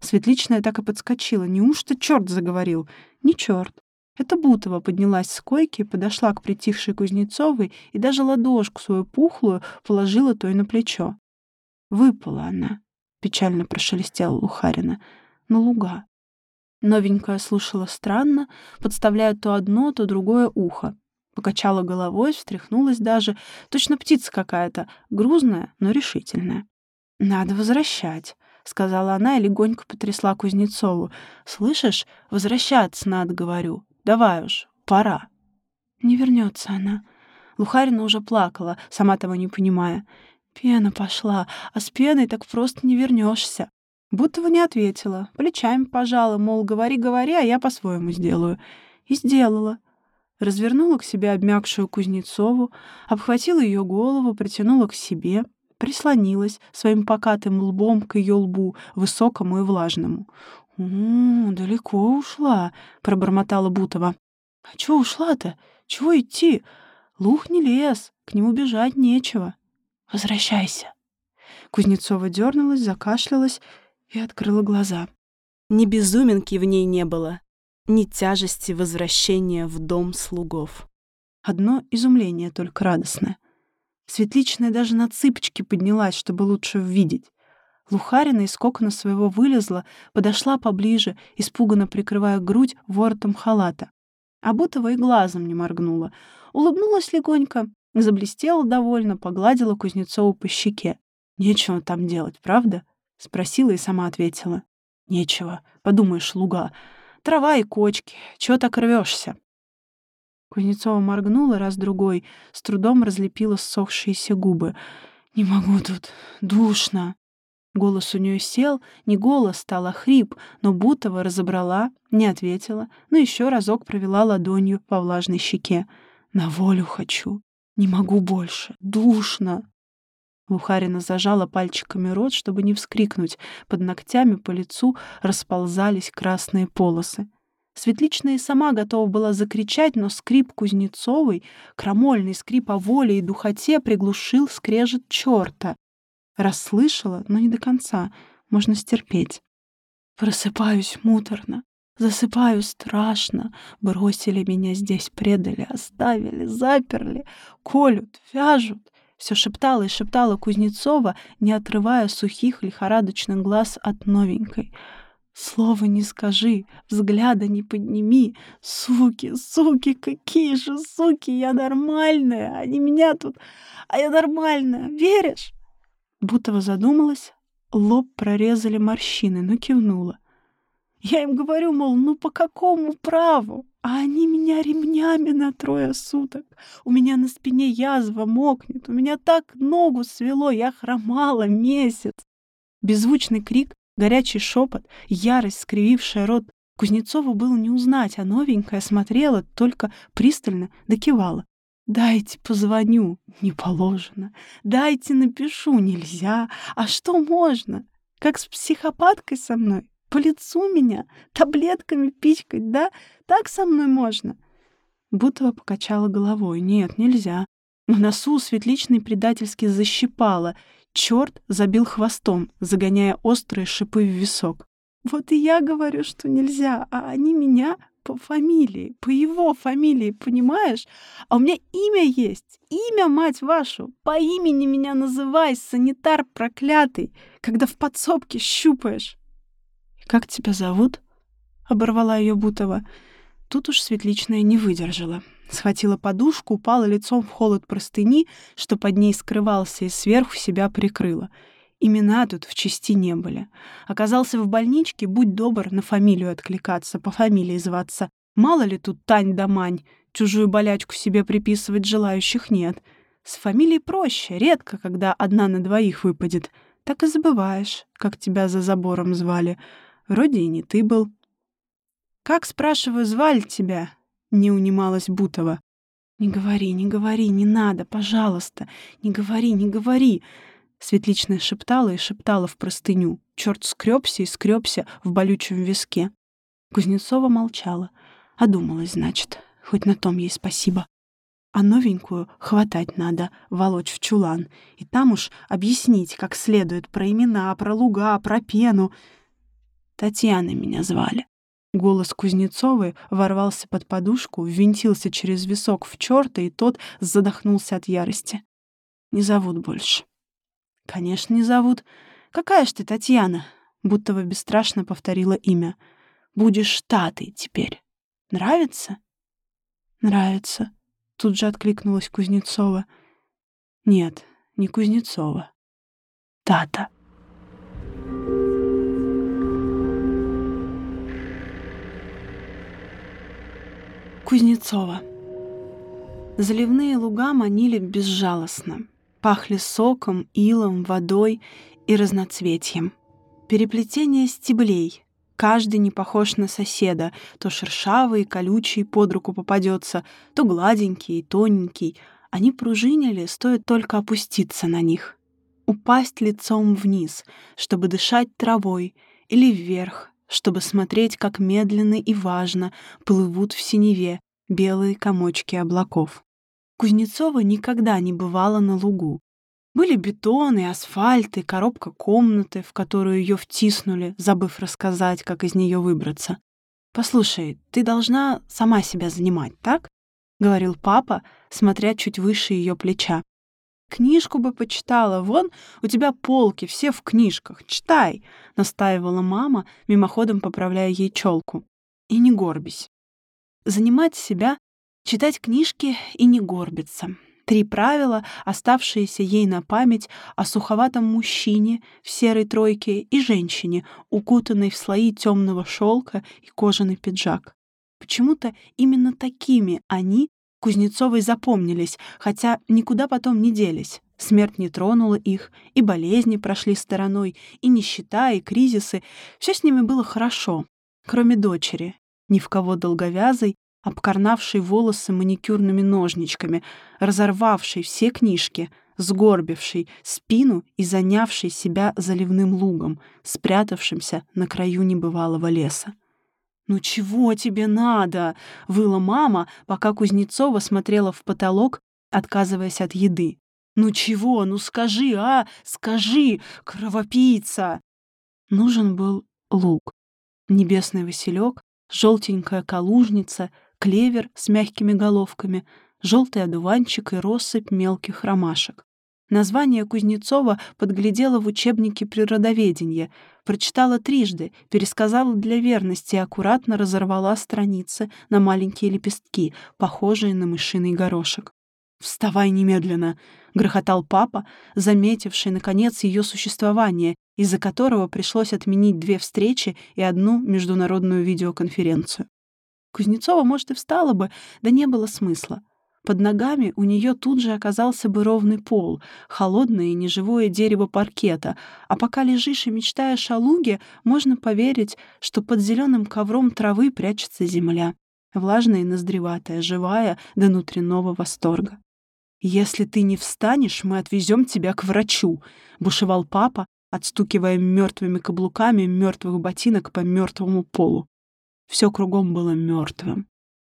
Светличная так и подскочила. Неужто черт заговорил? Не черт. Это Бутова поднялась с койки, подошла к притихшей Кузнецовой и даже ладошку свою пухлую положила той на плечо. Выпала она, печально прошелестела Лухарина, на луга. Новенькая слушала странно, подставляя то одно, то другое ухо. Покачала головой, встряхнулась даже. Точно птица какая-то, грузная, но решительная. «Надо возвращать», — сказала она и легонько потрясла Кузнецову. «Слышишь, возвращаться надо, говорю. Давай уж, пора». Не вернется она. Лухарина уже плакала, сама того не понимая. Пена пошла, а с пеной так просто не вернешься. Будто бы не ответила. Плечами пожала, мол, говори, говори, а я по-своему сделаю. И сделала развернула к себе обмякшую Кузнецову, обхватила ее голову, притянула к себе, прислонилась своим покатым лбом к ее лбу, высокому и влажному. «О, далеко ушла», — пробормотала Бутова. «А чего ушла-то? Чего идти? Лух не лес, к нему бежать нечего. Возвращайся». Кузнецова дернулась, закашлялась и открыла глаза. Ни безуминки в ней не было, ни тяжести возвращения в дом слугов. Одно изумление только радостное. Светличная даже на цыпочки поднялась, чтобы лучше увидеть. Лухарина из кокона своего вылезла, подошла поближе, испуганно прикрывая грудь воротом халата. А Бутова и глазом не моргнула. Улыбнулась легонько, заблестела довольно, погладила Кузнецову по щеке. «Нечего там делать, правда?» — спросила и сама ответила. «Нечего. Подумаешь, луга. Трава и кочки. Чего так рвешься? Кузнецова моргнула раз-другой, с трудом разлепила ссохшиеся губы. «Не могу тут. Душно». Голос у нее сел, не голос стал, а хрип, но Бутова разобрала, не ответила, но еще разок провела ладонью по влажной щеке. «На волю хочу. Не могу больше. Душно. Лухарина зажала пальчиками рот, чтобы не вскрикнуть. Под ногтями по лицу расползались красные полосы. Светличная и сама готова была закричать, но скрип Кузнецовой, крамольный скрип о воле и духоте, приглушил скрежет черта. Расслышала, но не до конца. Можно стерпеть. Просыпаюсь муторно. Засыпаю страшно. Бросили меня здесь, предали, оставили, заперли, колют, вяжут. Все шептала и шептала Кузнецова, не отрывая сухих лихорадочных глаз от новенькой. Слова не скажи, взгляда не подними. Суки, суки, какие же суки, я нормальная, они меня тут, а я нормальная, веришь? Бутова задумалась, лоб прорезали морщины, но кивнула. Я им говорю, мол, ну по какому праву? А они меня ремнями на трое суток. У меня на спине язва мокнет, у меня так ногу свело, я хромала месяц. Беззвучный крик, горячий шепот, ярость, скривившая рот. Кузнецову было не узнать, а новенькая смотрела, только пристально докивала. «Дайте позвоню». Не положено. «Дайте напишу». Нельзя. А что можно? Как с психопаткой со мной? По лицу меня? Таблетками пичкать, да? Так со мной можно?» Бутова покачала головой. «Нет, нельзя». В носу светличный предательски защипала. Черт забил хвостом, загоняя острые шипы в висок. «Вот и я говорю, что нельзя, а они меня по фамилии, по его фамилии, понимаешь? А у меня имя есть, имя, мать вашу, по имени меня называй, санитар проклятый, когда в подсобке щупаешь. «Как тебя зовут?» — оборвала ее Бутова. Тут уж Светличная не выдержала. Схватила подушку, упала лицом в холод простыни, что под ней скрывался, и сверху себя прикрыла. Имена тут в части не были. Оказался в больничке, будь добр, на фамилию откликаться, по фамилии зваться. Мало ли тут Тань да Мань, чужую болячку себе приписывать желающих нет. С фамилией проще, редко, когда одна на двоих выпадет. Так и забываешь, как тебя за забором звали. Вроде и не ты был. «Как, спрашиваю, звали тебя?» — не унималась Бутова. «Не говори, не говори, не надо, пожалуйста. Не говори, не говори!» Светличная шептала и шептала в простыню. Черт скребся и скребся в болючем виске. Кузнецова молчала. Одумалась, значит. Хоть на том ей спасибо. А новенькую хватать надо, волочь в чулан. И там уж объяснить, как следует про имена, про луга, про пену. Татьяной меня звали. Голос Кузнецовой ворвался под подушку, ввинтился через висок в черта, и тот задохнулся от ярости. «Не зовут больше». «Конечно, не зовут. Какая ж ты, Татьяна?» Будто бы бесстрашно повторила имя. «Будешь татой теперь. Нравится?» «Нравится», — тут же откликнулась Кузнецова. «Нет, не Кузнецова. Тата». Кузнецова. Заливные луга манили безжалостно. Пахли соком, илом, водой и разноцветьем. Переплетение стеблей. Каждый не похож на соседа. То шершавый, колючий под руку попадется, то гладенький и тоненький. Они пружинили, стоит только опуститься на них. Упасть лицом вниз, чтобы дышать травой, или вверх, чтобы смотреть, как медленно и важно плывут в синеве белые комочки облаков. Кузнецова никогда не бывала на лугу. Были бетоны, асфальты, коробка комнаты, в которую ее втиснули, забыв рассказать, как из нее выбраться. «Послушай, ты должна сама себя занимать, так?» — говорил папа, смотря чуть выше ее плеча. Книжку бы почитала. Вон у тебя полки, все в книжках. Читай, настаивала мама, мимоходом поправляя ей челку. И не горбись. Занимать себя, читать книжки и не горбиться. Три правила, оставшиеся ей на память о суховатом мужчине в серой тройке и женщине, укутанной в слои темного шелка и кожаный пиджак. Почему-то именно такими они Кузнецовой запомнились, хотя никуда потом не делись. Смерть не тронула их, и болезни прошли стороной, и нищета, и кризисы. Все с ними было хорошо, кроме дочери, ни в кого долговязой, обкорнавший волосы маникюрными ножничками, разорвавший все книжки, сгорбивший спину и занявший себя заливным лугом, спрятавшимся на краю небывалого леса. «Ну чего тебе надо?» — выла мама, пока Кузнецова смотрела в потолок, отказываясь от еды. «Ну чего? Ну скажи, а? Скажи, кровопийца!» Нужен был лук. Небесный василек, желтенькая калужница, клевер с мягкими головками, желтый одуванчик и россыпь мелких ромашек. Название Кузнецова подглядела в учебнике природоведения, прочитала трижды, пересказала для верности и аккуратно разорвала страницы на маленькие лепестки, похожие на мышиный горошек. «Вставай немедленно!» — грохотал папа, заметивший, наконец, ее существование, из-за которого пришлось отменить две встречи и одну международную видеоконференцию. Кузнецова, может, и встала бы, да не было смысла. Под ногами у нее тут же оказался бы ровный пол, холодное и неживое дерево паркета, а пока лежишь и мечтаешь о луге, можно поверить, что под зеленым ковром травы прячется земля, влажная и ноздреватая, живая до внутреннего восторга. «Если ты не встанешь, мы отвезем тебя к врачу», — бушевал папа, отстукивая мертвыми каблуками мертвых ботинок по мертвому полу. Все кругом было мертвым.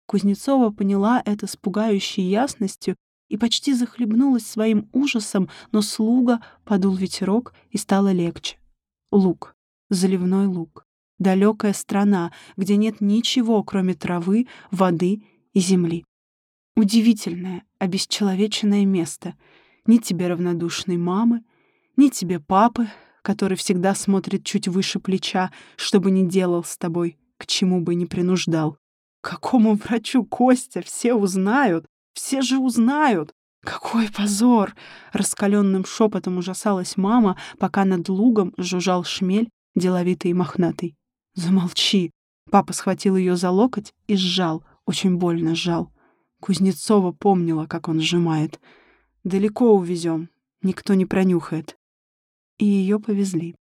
Кузнецова поняла это с пугающей ясностью и почти захлебнулась своим ужасом, но слуга подул ветерок, и стало легче. Лук. Заливной лук. Далекая страна, где нет ничего, кроме травы, воды и земли. Удивительное, обесчеловеченное место. Ни тебе равнодушной мамы, ни тебе папы, который всегда смотрит чуть выше плеча, чтобы не делал с тобой, к чему бы не принуждал. Какому врачу, Костя? Все узнают. Все же узнают. Какой позор! Раскаленным шепотом ужасалась мама, пока над лугом жужжал шмель, деловитый и мохнатый. Замолчи. Папа схватил ее за локоть и сжал, очень больно сжал. Кузнецова помнила, как он сжимает. «Далеко увезем, никто не пронюхает». И ее повезли.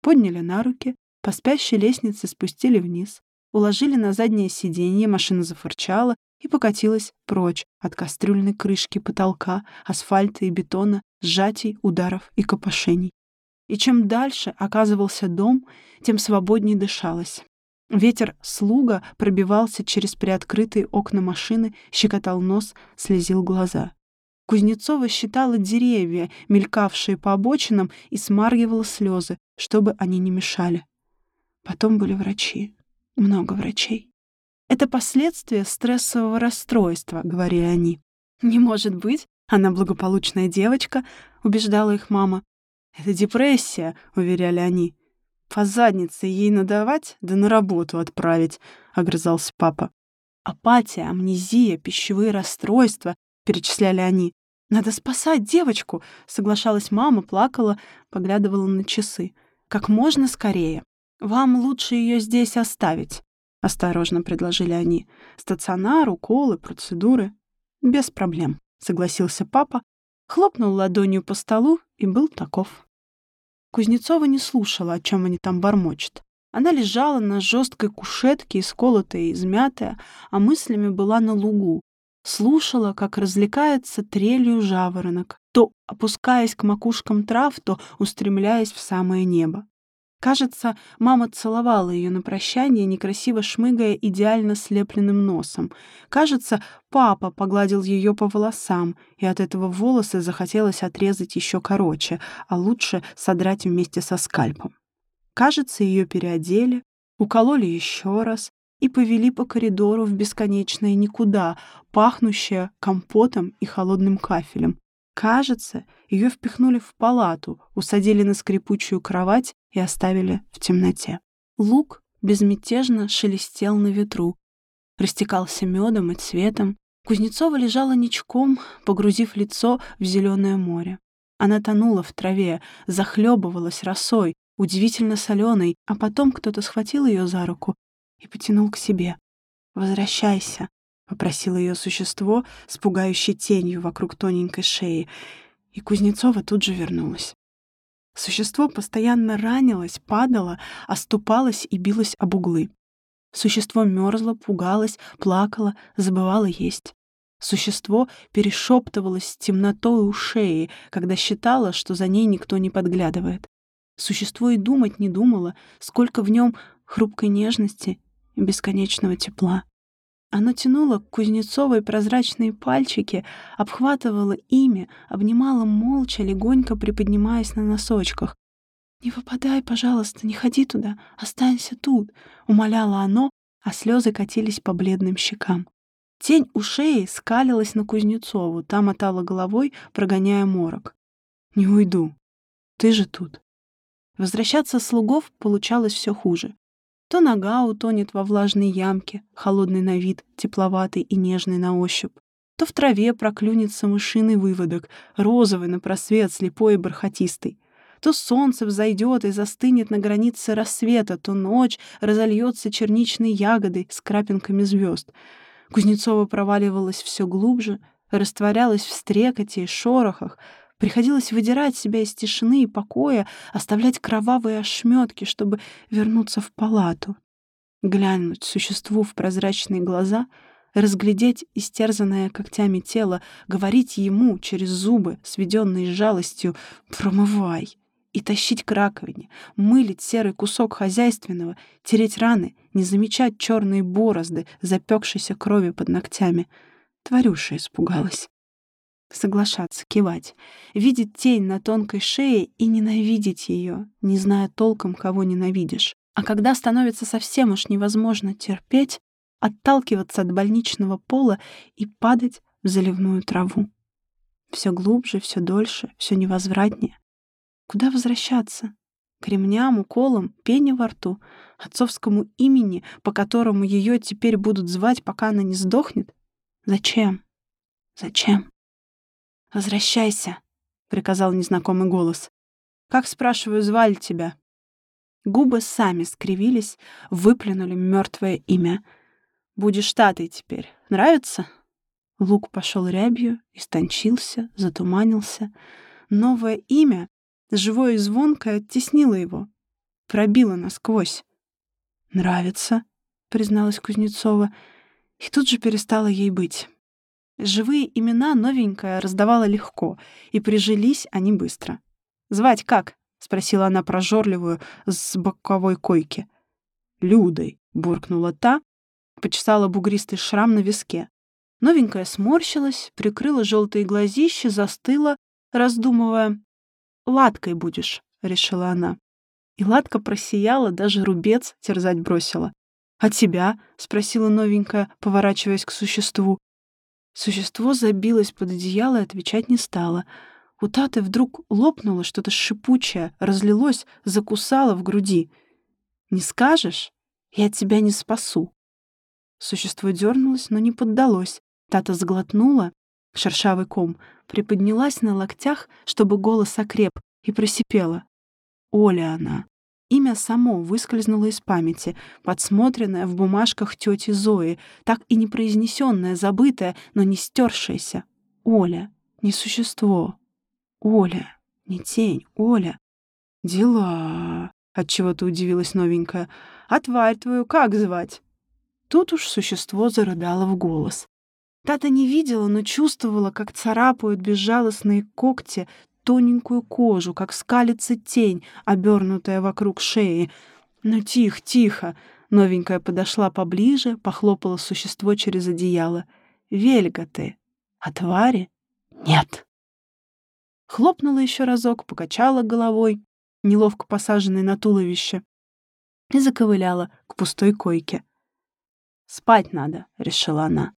Подняли на руки, по спящей лестнице спустили вниз, уложили на заднее сиденье, машина зафырчала и покатилась прочь от кастрюльной крышки потолка, асфальта и бетона, сжатий, ударов и копошений. И чем дальше оказывался дом, тем свободнее дышалось. Ветер слуга пробивался через приоткрытые окна машины, щекотал нос, слезил глаза. Кузнецова считала деревья, мелькавшие по обочинам, и смаргивала слезы, чтобы они не мешали. Потом были врачи много врачей. Это последствия стрессового расстройства, говорили они. Не может быть, она благополучная девочка, убеждала их мама. Это депрессия, уверяли они. По заднице ей надавать, да на работу отправить, огрызался папа. Апатия, амнезия, пищевые расстройства, перечисляли они. Надо спасать девочку, соглашалась мама, плакала, поглядывала на часы. Как можно скорее. «Вам лучше ее здесь оставить», — осторожно предложили они. «Стационар, уколы, процедуры». «Без проблем», — согласился папа, хлопнул ладонью по столу и был таков. Кузнецова не слушала, о чем они там бормочут. Она лежала на жесткой кушетке, исколотая и измятая, а мыслями была на лугу. Слушала, как развлекается трелью жаворонок, то опускаясь к макушкам трав, то устремляясь в самое небо. Кажется, мама целовала ее на прощание, некрасиво шмыгая идеально слепленным носом. Кажется, папа погладил ее по волосам, и от этого волосы захотелось отрезать еще короче, а лучше содрать вместе со скальпом. Кажется, ее переодели, укололи еще раз и повели по коридору в бесконечное никуда, пахнущее компотом и холодным кафелем, Кажется, ее впихнули в палату, усадили на скрипучую кровать и оставили в темноте. Лук безмятежно шелестел на ветру, растекался медом и цветом. Кузнецова лежала ничком, погрузив лицо в зеленое море. Она тонула в траве, захлебывалась росой, удивительно соленой, а потом кто-то схватил ее за руку и потянул к себе. «Возвращайся», попросило ее существо с пугающей тенью вокруг тоненькой шеи, и Кузнецова тут же вернулась. Существо постоянно ранилось, падало, оступалось и билось об углы. Существо мерзло, пугалось, плакало, забывало есть. Существо перешептывалось с темнотой у шеи, когда считало, что за ней никто не подглядывает. Существо и думать не думало, сколько в нем хрупкой нежности и бесконечного тепла. Оно тянуло к Кузнецовой прозрачные пальчики, обхватывало ими, обнимало молча, легонько приподнимаясь на носочках. «Не выпадай, пожалуйста, не ходи туда, останься тут», — умоляло оно, а слезы катились по бледным щекам. Тень у шеи скалилась на Кузнецову, та мотала головой, прогоняя морок. «Не уйду. Ты же тут». Возвращаться слугов получалось все хуже. То нога утонет во влажной ямке, холодный на вид, тепловатый и нежный на ощупь, то в траве проклюнется мышиный выводок, розовый на просвет, слепой и бархатистый. То солнце взойдет и застынет на границе рассвета, то ночь разольется черничной ягодой с крапинками звезд — Кузнецова проваливалась все глубже, растворялась в стрекоте и шорохах, приходилось выдирать себя из тишины и покоя, оставлять кровавые ошметки, чтобы вернуться в палату, глянуть существу в прозрачные глаза, разглядеть истерзанное когтями тело, говорить ему через зубы, сведенные жалостью «промывай» и тащить к раковине, мылить серый кусок хозяйственного, тереть раны, не замечать черные борозды, запекшейся крови под ногтями. Тварюша испугалась. Соглашаться, кивать, видеть тень на тонкой шее и ненавидеть ее, не зная толком, кого ненавидишь. А когда становится совсем уж невозможно терпеть, отталкиваться от больничного пола и падать в заливную траву. Все глубже, все дольше, все невозвратнее. Куда возвращаться? К ремням, уколам, пене во рту, отцовскому имени, по которому ее теперь будут звать, пока она не сдохнет? Зачем? Зачем? «Возвращайся», — приказал незнакомый голос. «Как, спрашиваю, звали тебя?» Губы сами скривились, выплюнули мертвое имя. «Будешь татой теперь. Нравится?» Лук пошел рябью, истончился, затуманился. Новое имя живое и звонкое, оттеснило его, пробило насквозь. «Нравится», — призналась Кузнецова, и тут же перестала ей быть. Живые имена новенькая раздавала легко, и прижились они быстро. «Звать как?» — спросила она прожорливую с боковой койки. «Людой», — буркнула та, почесала бугристый шрам на виске. Новенькая сморщилась, прикрыла желтые глазища, застыла, раздумывая, Ладкой будешь», — решила она. И Ладка просияла, даже рубец терзать бросила. «А тебя?» — спросила новенькая, поворачиваясь к существу. Существо забилось под одеяло и отвечать не стало. У Таты вдруг лопнуло что-то шипучее, разлилось, закусало в груди. «Не скажешь? Я тебя не спасу». Существо дернулось, но не поддалось. Тата сглотнула, шершавый ком, приподнялась на локтях, чтобы голос окреп, и просипела. Оля она. Имя само выскользнуло из памяти, подсмотренное в бумажках тети Зои, так и не произнесенное, забытое, но не стершееся. Оля, не существо. Оля, не тень, Оля. Дела. Отчего-то удивилась новенькая. А тварь твою как звать? Тут уж существо зарыдало в голос. Тата не видела, но чувствовала, как царапают безжалостные когти тоненькую кожу, как скалится тень, обернутая вокруг шеи. «Ну, тихо, тихо!» Новенькая подошла поближе, похлопала существо через одеяло. «Вельга ты! А твари? Нет!» Хлопнула еще разок, покачала головой, неловко посаженной на туловище, и заковыляла к пустой койке. «Спать надо», — решила она.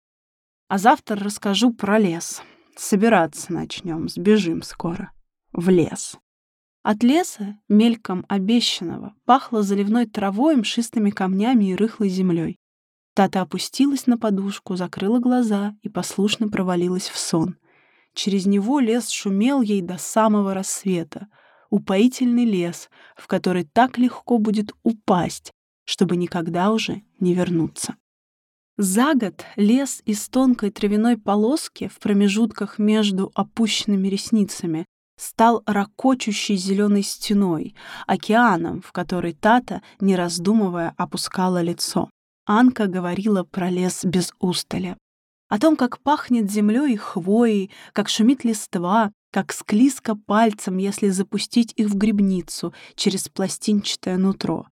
А завтра расскажу про лес. Собираться начнем, сбежим скоро. В лес. От леса, мельком обещанного, пахло заливной травой, мшистыми камнями и рыхлой землей. Тата опустилась на подушку, закрыла глаза и послушно провалилась в сон. Через него лес шумел ей до самого рассвета. Упоительный лес, в который так легко будет упасть, чтобы никогда уже не вернуться. За год лес из тонкой травяной полоски в промежутках между опущенными ресницами стал ракочущей зеленой стеной, океаном, в который Тата, не раздумывая, опускала лицо. Анка говорила про лес без устали. О том, как пахнет землей и хвоей, как шумит листва, как склизко пальцем, если запустить их в грибницу через пластинчатое нутро.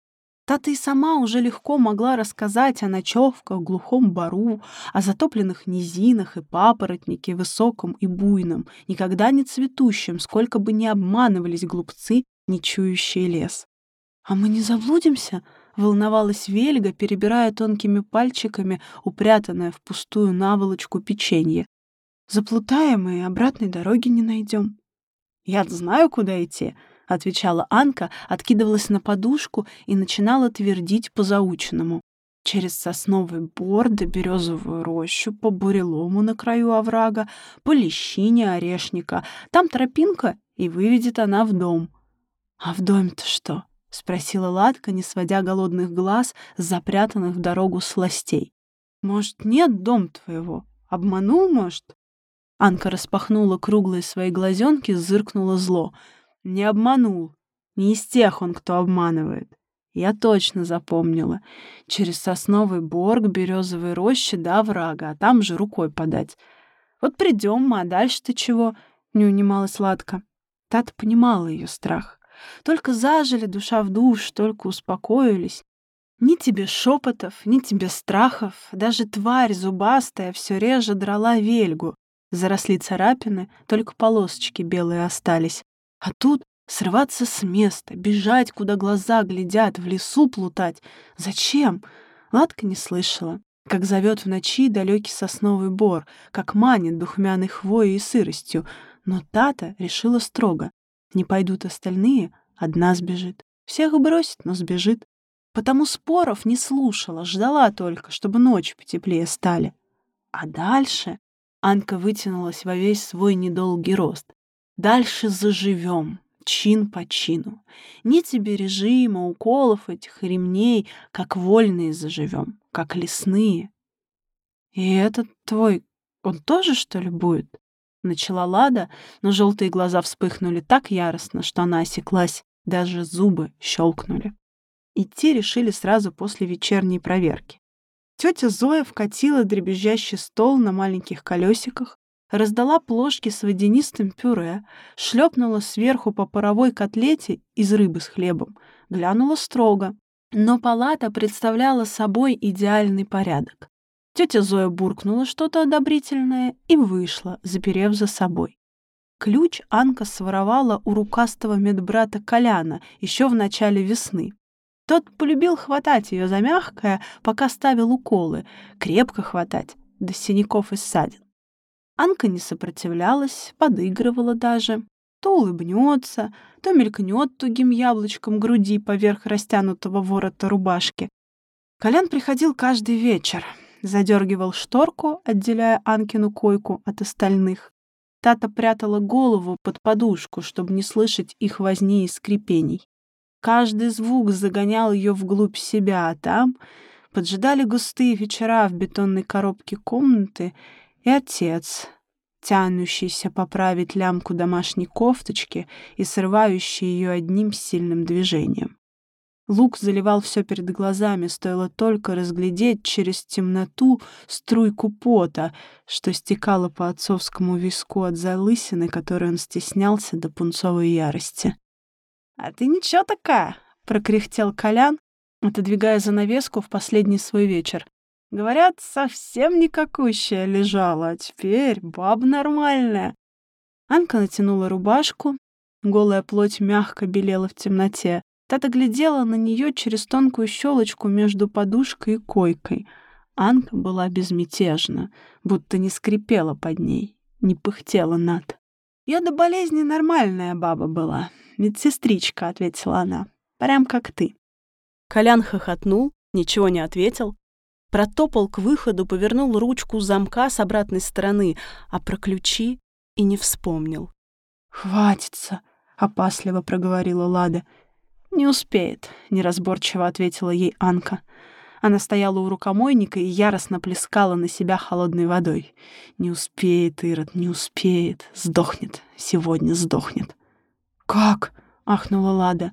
Та-то и сама уже легко могла рассказать о ночевках, глухом бару, о затопленных низинах и папоротнике высоком и буйном, никогда не цветущем, сколько бы ни обманывались глупцы, не чующие лес. «А мы не заблудимся?» — волновалась Вельга, перебирая тонкими пальчиками упрятанное в пустую наволочку печенье. «Заплутаем и обратной дороги не найдем». «Я знаю, куда идти», — отвечала Анка, откидывалась на подушку и начинала твердить по заученному. Через сосновый бор до березовую рощу, по бурелому на краю оврага, по лещине орешника. Там тропинка, и выведет она в дом. «А в доме-то что?» — спросила Ладка, не сводя голодных глаз запрятанных в дорогу сластей. «Может, нет дом твоего? Обманул, может?» Анка распахнула круглые свои глазенки, зыркнула зло — не обманул. Не из тех он, кто обманывает. Я точно запомнила. Через сосновый борг, березовые рощи да врага, а там же рукой подать. Вот придем мы, а дальше-то чего? Не унималась Ладка. Тата понимала ее страх. Только зажили душа в душ, только успокоились. Ни тебе шепотов, ни тебе страхов. Даже тварь зубастая все реже драла вельгу. Заросли царапины, только полосочки белые остались. А тут срываться с места, бежать, куда глаза глядят, в лесу плутать. Зачем? Ладка не слышала, как зовет в ночи далекий сосновый бор, как манит духмяной хвоей и сыростью. Но Тата решила строго. Не пойдут остальные, одна сбежит. Всех бросит, но сбежит. Потому споров не слушала, ждала только, чтобы ночь потеплее стали. А дальше Анка вытянулась во весь свой недолгий рост. Дальше заживем, чин по чину. Ни тебе режима, уколов этих ремней, как вольные заживем, как лесные. И этот твой, он тоже, что ли, будет? Начала Лада, но желтые глаза вспыхнули так яростно, что она осеклась, даже зубы щелкнули. Идти решили сразу после вечерней проверки. Тетя Зоя вкатила дребезжащий стол на маленьких колесиках, раздала плошки с водянистым пюре, шлепнула сверху по паровой котлете из рыбы с хлебом, глянула строго. Но палата представляла собой идеальный порядок. Тетя Зоя буркнула что-то одобрительное и вышла, заперев за собой. Ключ Анка своровала у рукастого медбрата Коляна еще в начале весны. Тот полюбил хватать ее за мягкое, пока ставил уколы, крепко хватать, до синяков и ссадин. Анка не сопротивлялась, подыгрывала даже. То улыбнется, то мелькнет тугим яблочком груди поверх растянутого ворота рубашки. Колян приходил каждый вечер, задергивал шторку, отделяя Анкину койку от остальных. Тата прятала голову под подушку, чтобы не слышать их возни и скрипений. Каждый звук загонял ее вглубь себя, а там поджидали густые вечера в бетонной коробке комнаты и отец, тянущийся поправить лямку домашней кофточки и срывающий ее одним сильным движением. Лук заливал все перед глазами, стоило только разглядеть через темноту струйку пота, что стекала по отцовскому виску от залысины, которой он стеснялся до пунцовой ярости. «А ты ничего такая!» — прокряхтел Колян, отодвигая занавеску в последний свой вечер. Говорят, совсем никакущая лежала, а теперь баб нормальная. Анка натянула рубашку, голая плоть мягко белела в темноте. Тата глядела на нее через тонкую щелочку между подушкой и койкой. Анка была безмятежна, будто не скрипела под ней, не пыхтела над. «Я до болезни нормальная баба была, медсестричка», — ответила она, — «прям как ты». Колян хохотнул, ничего не ответил, Протопал к выходу, повернул ручку замка с обратной стороны, а про ключи и не вспомнил. «Хватится», — опасливо проговорила Лада. «Не успеет», — неразборчиво ответила ей Анка. Она стояла у рукомойника и яростно плескала на себя холодной водой. «Не успеет, Ирод, не успеет. Сдохнет. Сегодня сдохнет». «Как?» — ахнула Лада.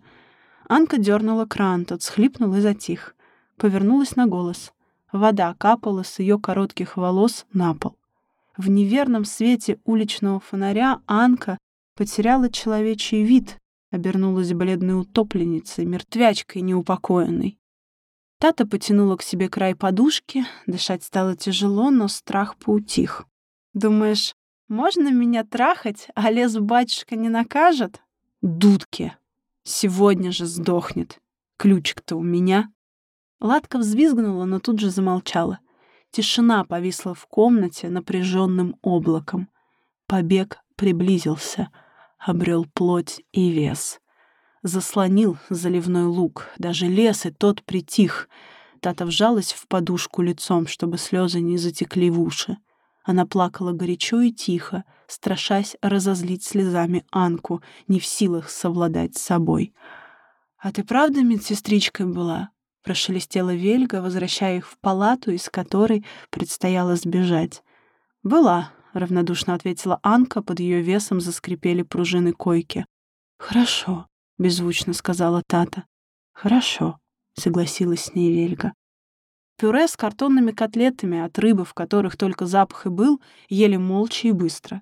Анка дернула кран, тот схлипнул и затих. Повернулась на голос. Вода капала с ее коротких волос на пол. В неверном свете уличного фонаря Анка потеряла человечий вид, обернулась бледной утопленницей, мертвячкой неупокоенной. Тата потянула к себе край подушки, дышать стало тяжело, но страх поутих. «Думаешь, можно меня трахать, а лес батюшка не накажет?» «Дудки! Сегодня же сдохнет. Ключик-то у меня». Ладка взвизгнула, но тут же замолчала. Тишина повисла в комнате напряженным облаком. Побег приблизился, обрел плоть и вес. Заслонил заливной луг, даже лес и тот притих. Тата вжалась в подушку лицом, чтобы слезы не затекли в уши. Она плакала горячо и тихо, страшась разозлить слезами Анку, не в силах совладать с собой. «А ты правда медсестричкой была?» Прошелестела Вельга, возвращая их в палату, из которой предстояло сбежать. «Была», — равнодушно ответила Анка, под ее весом заскрипели пружины койки. «Хорошо», — беззвучно сказала Тата. «Хорошо», — согласилась с ней Вельга. Пюре с картонными котлетами, от рыбы, в которых только запах и был, ели молча и быстро.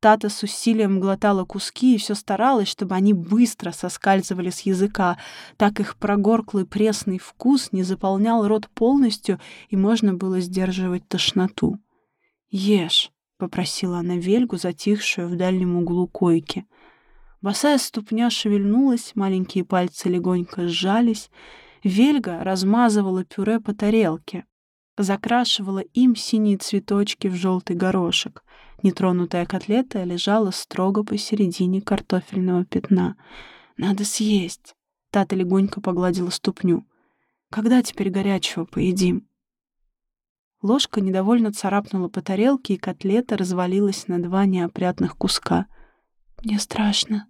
Тата с усилием глотала куски и все старалась, чтобы они быстро соскальзывали с языка. Так их прогорклый пресный вкус не заполнял рот полностью, и можно было сдерживать тошноту. «Ешь», — попросила она Вельгу, затихшую в дальнем углу койки. Босая ступня шевельнулась, маленькие пальцы легонько сжались. Вельга размазывала пюре по тарелке, закрашивала им синие цветочки в желтый горошек — Нетронутая котлета лежала строго посередине картофельного пятна. «Надо съесть!» Тата легонько погладила ступню. «Когда теперь горячего поедим?» Ложка недовольно царапнула по тарелке, и котлета развалилась на два неопрятных куска. «Мне страшно», —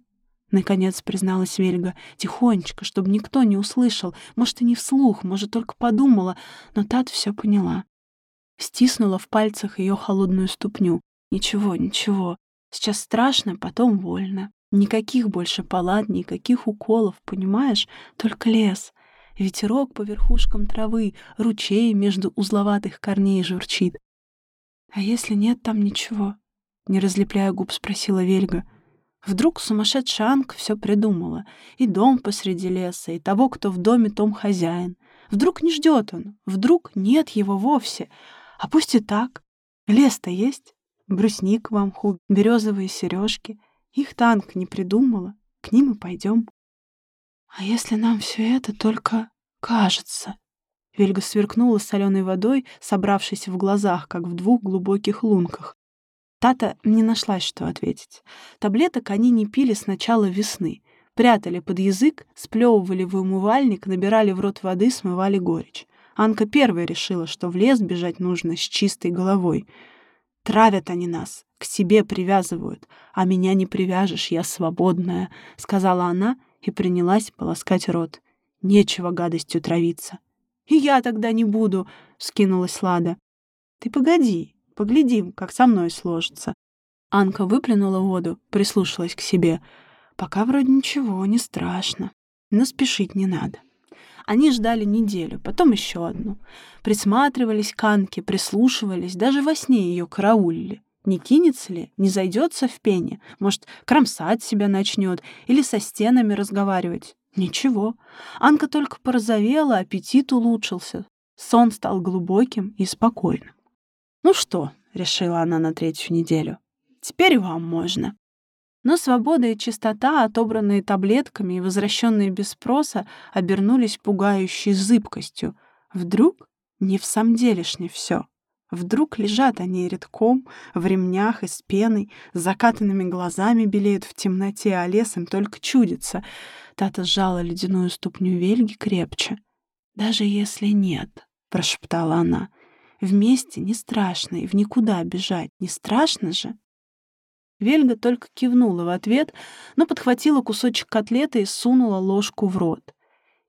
наконец призналась Вельга, тихонечко, чтобы никто не услышал. Может, и не вслух, может, только подумала, но Тат все поняла. Стиснула в пальцах ее холодную ступню. Ничего, ничего. Сейчас страшно, потом вольно. Никаких больше палат, никаких уколов, понимаешь? Только лес. Ветерок по верхушкам травы, ручей между узловатых корней журчит. «А если нет там ничего?» — не разлепляя губ, спросила Вельга. Вдруг сумасшедшая Анка все придумала. И дом посреди леса, и того, кто в доме, том хозяин. Вдруг не ждет он, вдруг нет его вовсе. А пусть и так. Лес-то есть брусник в амху, березовые сережки. Их танк не придумала, к ним и пойдем. А если нам все это только кажется? Вельга сверкнула соленой водой, собравшись в глазах, как в двух глубоких лунках. Тата не нашлась, что ответить. Таблеток они не пили с начала весны. Прятали под язык, сплевывали в умывальник, набирали в рот воды, смывали горечь. Анка первая решила, что в лес бежать нужно с чистой головой — Травят они нас, к себе привязывают, а меня не привяжешь, я свободная», — сказала она и принялась полоскать рот. «Нечего гадостью травиться». «И я тогда не буду», — скинулась Лада. «Ты погоди, поглядим, как со мной сложится». Анка выплюнула воду, прислушалась к себе. «Пока вроде ничего, не страшно, но спешить не надо». Они ждали неделю, потом еще одну. Присматривались к Анке, прислушивались, даже во сне ее караулили. Не кинется ли, не зайдется в пене, может, кромсать себя начнет или со стенами разговаривать. Ничего. Анка только порозовела, аппетит улучшился. Сон стал глубоким и спокойным. «Ну что», — решила она на третью неделю, — «теперь вам можно». Но свобода и чистота, отобранные таблетками и возвращенные без спроса, обернулись пугающей зыбкостью. Вдруг не в самом делешне все. Вдруг лежат они редком, в ремнях и с пеной, с закатанными глазами белеют в темноте, а лесом только чудится. Тата сжала ледяную ступню Вельги крепче. «Даже если нет», — прошептала она, — «вместе не страшно и в никуда бежать. Не страшно же?» Вельга только кивнула в ответ, но подхватила кусочек котлеты и сунула ложку в рот.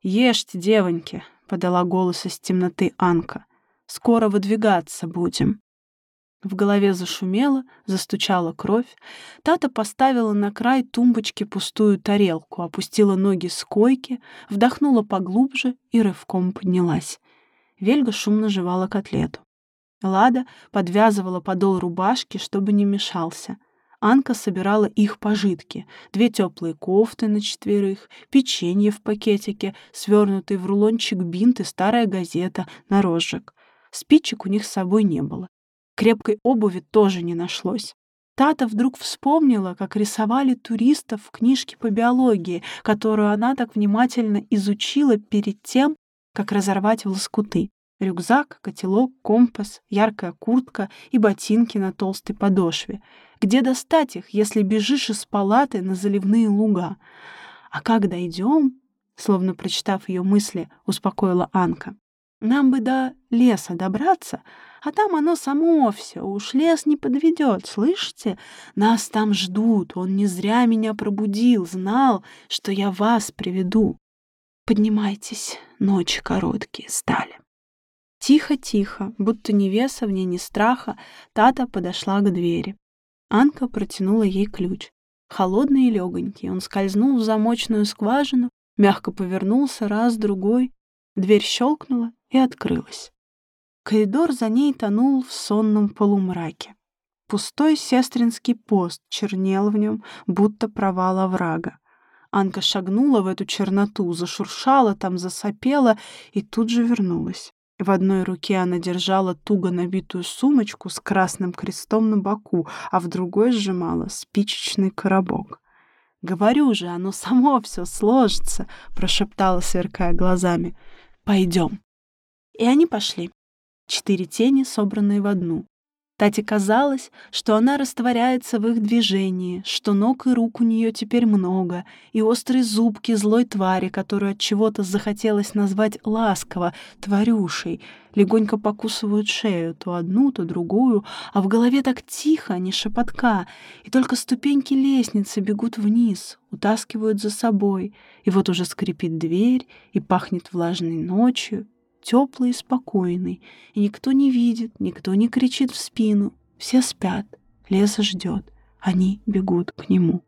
«Ешьте, девоньки», — подала голос из темноты Анка. «Скоро выдвигаться будем». В голове зашумело, застучала кровь. Тата поставила на край тумбочки пустую тарелку, опустила ноги с койки, вдохнула поглубже и рывком поднялась. Вельга шумно жевала котлету. Лада подвязывала подол рубашки, чтобы не мешался. Анка собирала их пожитки. Две теплые кофты на четверых, печенье в пакетике, свернутый в рулончик бинт и старая газета на розжиг. Спичек у них с собой не было. Крепкой обуви тоже не нашлось. Тата вдруг вспомнила, как рисовали туристов в книжке по биологии, которую она так внимательно изучила перед тем, как разорвать в лоскуты. Рюкзак, котелок, компас, яркая куртка и ботинки на толстой подошве. Где достать их, если бежишь из палаты на заливные луга? А как дойдем? Словно прочитав ее мысли, успокоила Анка. Нам бы до леса добраться, а там оно само все, уж лес не подведет, слышите? Нас там ждут, он не зря меня пробудил, знал, что я вас приведу. Поднимайтесь, ночи короткие стали. Тихо-тихо, будто ни веса в ней, ни страха, Тата подошла к двери. Анка протянула ей ключ. Холодный и легонький, он скользнул в замочную скважину, мягко повернулся раз, другой. Дверь щелкнула и открылась. Коридор за ней тонул в сонном полумраке. Пустой сестринский пост чернел в нем, будто провал оврага. Анка шагнула в эту черноту, зашуршала там, засопела и тут же вернулась. В одной руке она держала туго набитую сумочку с красным крестом на боку, а в другой сжимала спичечный коробок. «Говорю же, оно само все сложится», — прошептала, сверкая глазами. «Пойдем». И они пошли. Четыре тени, собранные в одну. Тате казалось, что она растворяется в их движении, что ног и рук у нее теперь много, и острые зубки злой твари, которую от чего-то захотелось назвать ласково, тварюшей, легонько покусывают шею, то одну, то другую, а в голове так тихо, не шепотка, и только ступеньки лестницы бегут вниз, утаскивают за собой, и вот уже скрипит дверь, и пахнет влажной ночью, теплый и спокойный, и никто не видит, никто не кричит в спину. Все спят, лес ждет, они бегут к нему.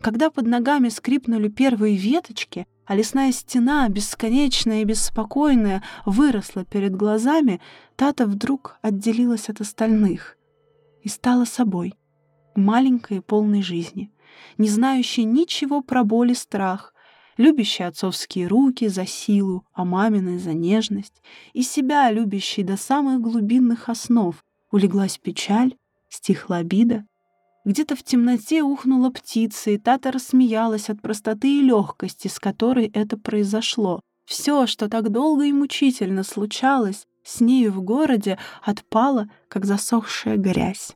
Когда под ногами скрипнули первые веточки, а лесная стена, бесконечная и беспокойная, выросла перед глазами, Тата вдруг отделилась от остальных и стала собой, маленькой и полной жизни, не знающей ничего про боль и страх, любящий отцовские руки за силу, а мамины за нежность, и себя любящий до самых глубинных основ, улеглась печаль, стихла обида. Где-то в темноте ухнула птица, и Тата рассмеялась от простоты и легкости, с которой это произошло. Все, что так долго и мучительно случалось, с нею в городе отпало, как засохшая грязь.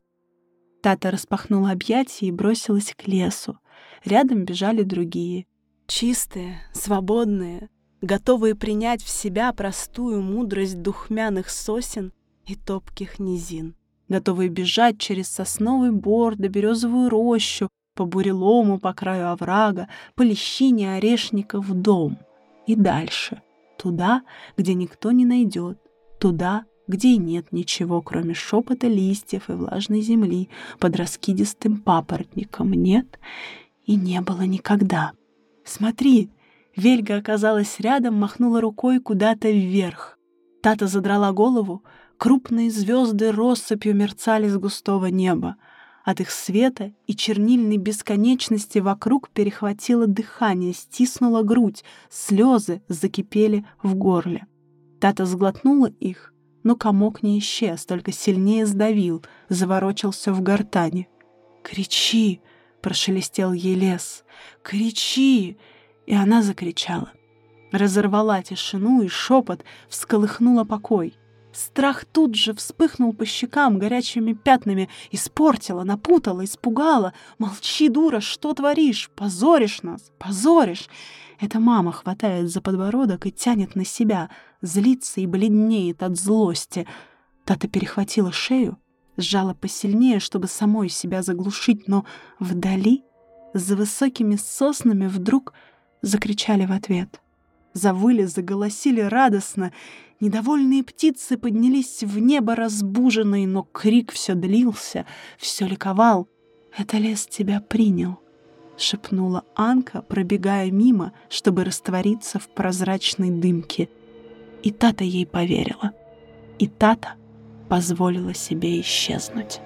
Тата распахнула объятия и бросилась к лесу. Рядом бежали другие. Чистые, свободные, готовые принять в себя простую мудрость духмяных сосен и топких низин, готовые бежать через сосновый бор до березовую рощу, по бурелому, по краю оврага, по лещине орешника в дом и дальше, туда, где никто не найдет, туда, где нет ничего, кроме шепота листьев и влажной земли под раскидистым папоротником, нет и не было никогда. «Смотри!» Вельга оказалась рядом, махнула рукой куда-то вверх. Тата задрала голову, крупные звезды россыпью мерцали с густого неба. От их света и чернильной бесконечности вокруг перехватило дыхание, стиснула грудь, слезы закипели в горле. Тата сглотнула их, но комок не исчез, только сильнее сдавил, заворочился в гортани. «Кричи!» — прошелестел ей лес. «Кричи!» И она закричала. Разорвала тишину, и шепот всколыхнула покой. Страх тут же вспыхнул по щекам горячими пятнами, испортила, напутала, испугала. «Молчи, дура, что творишь? Позоришь нас, позоришь!» Эта мама хватает за подбородок и тянет на себя, злится и бледнеет от злости. Тата перехватила шею, сжала посильнее, чтобы самой себя заглушить, но вдали, за высокими соснами, вдруг закричали в ответ. Завыли, заголосили радостно. Недовольные птицы поднялись в небо разбуженные, но крик все длился, все ликовал. «Это лес тебя принял», — шепнула Анка, пробегая мимо, чтобы раствориться в прозрачной дымке. И Тата ей поверила. И Тата позволила себе исчезнуть.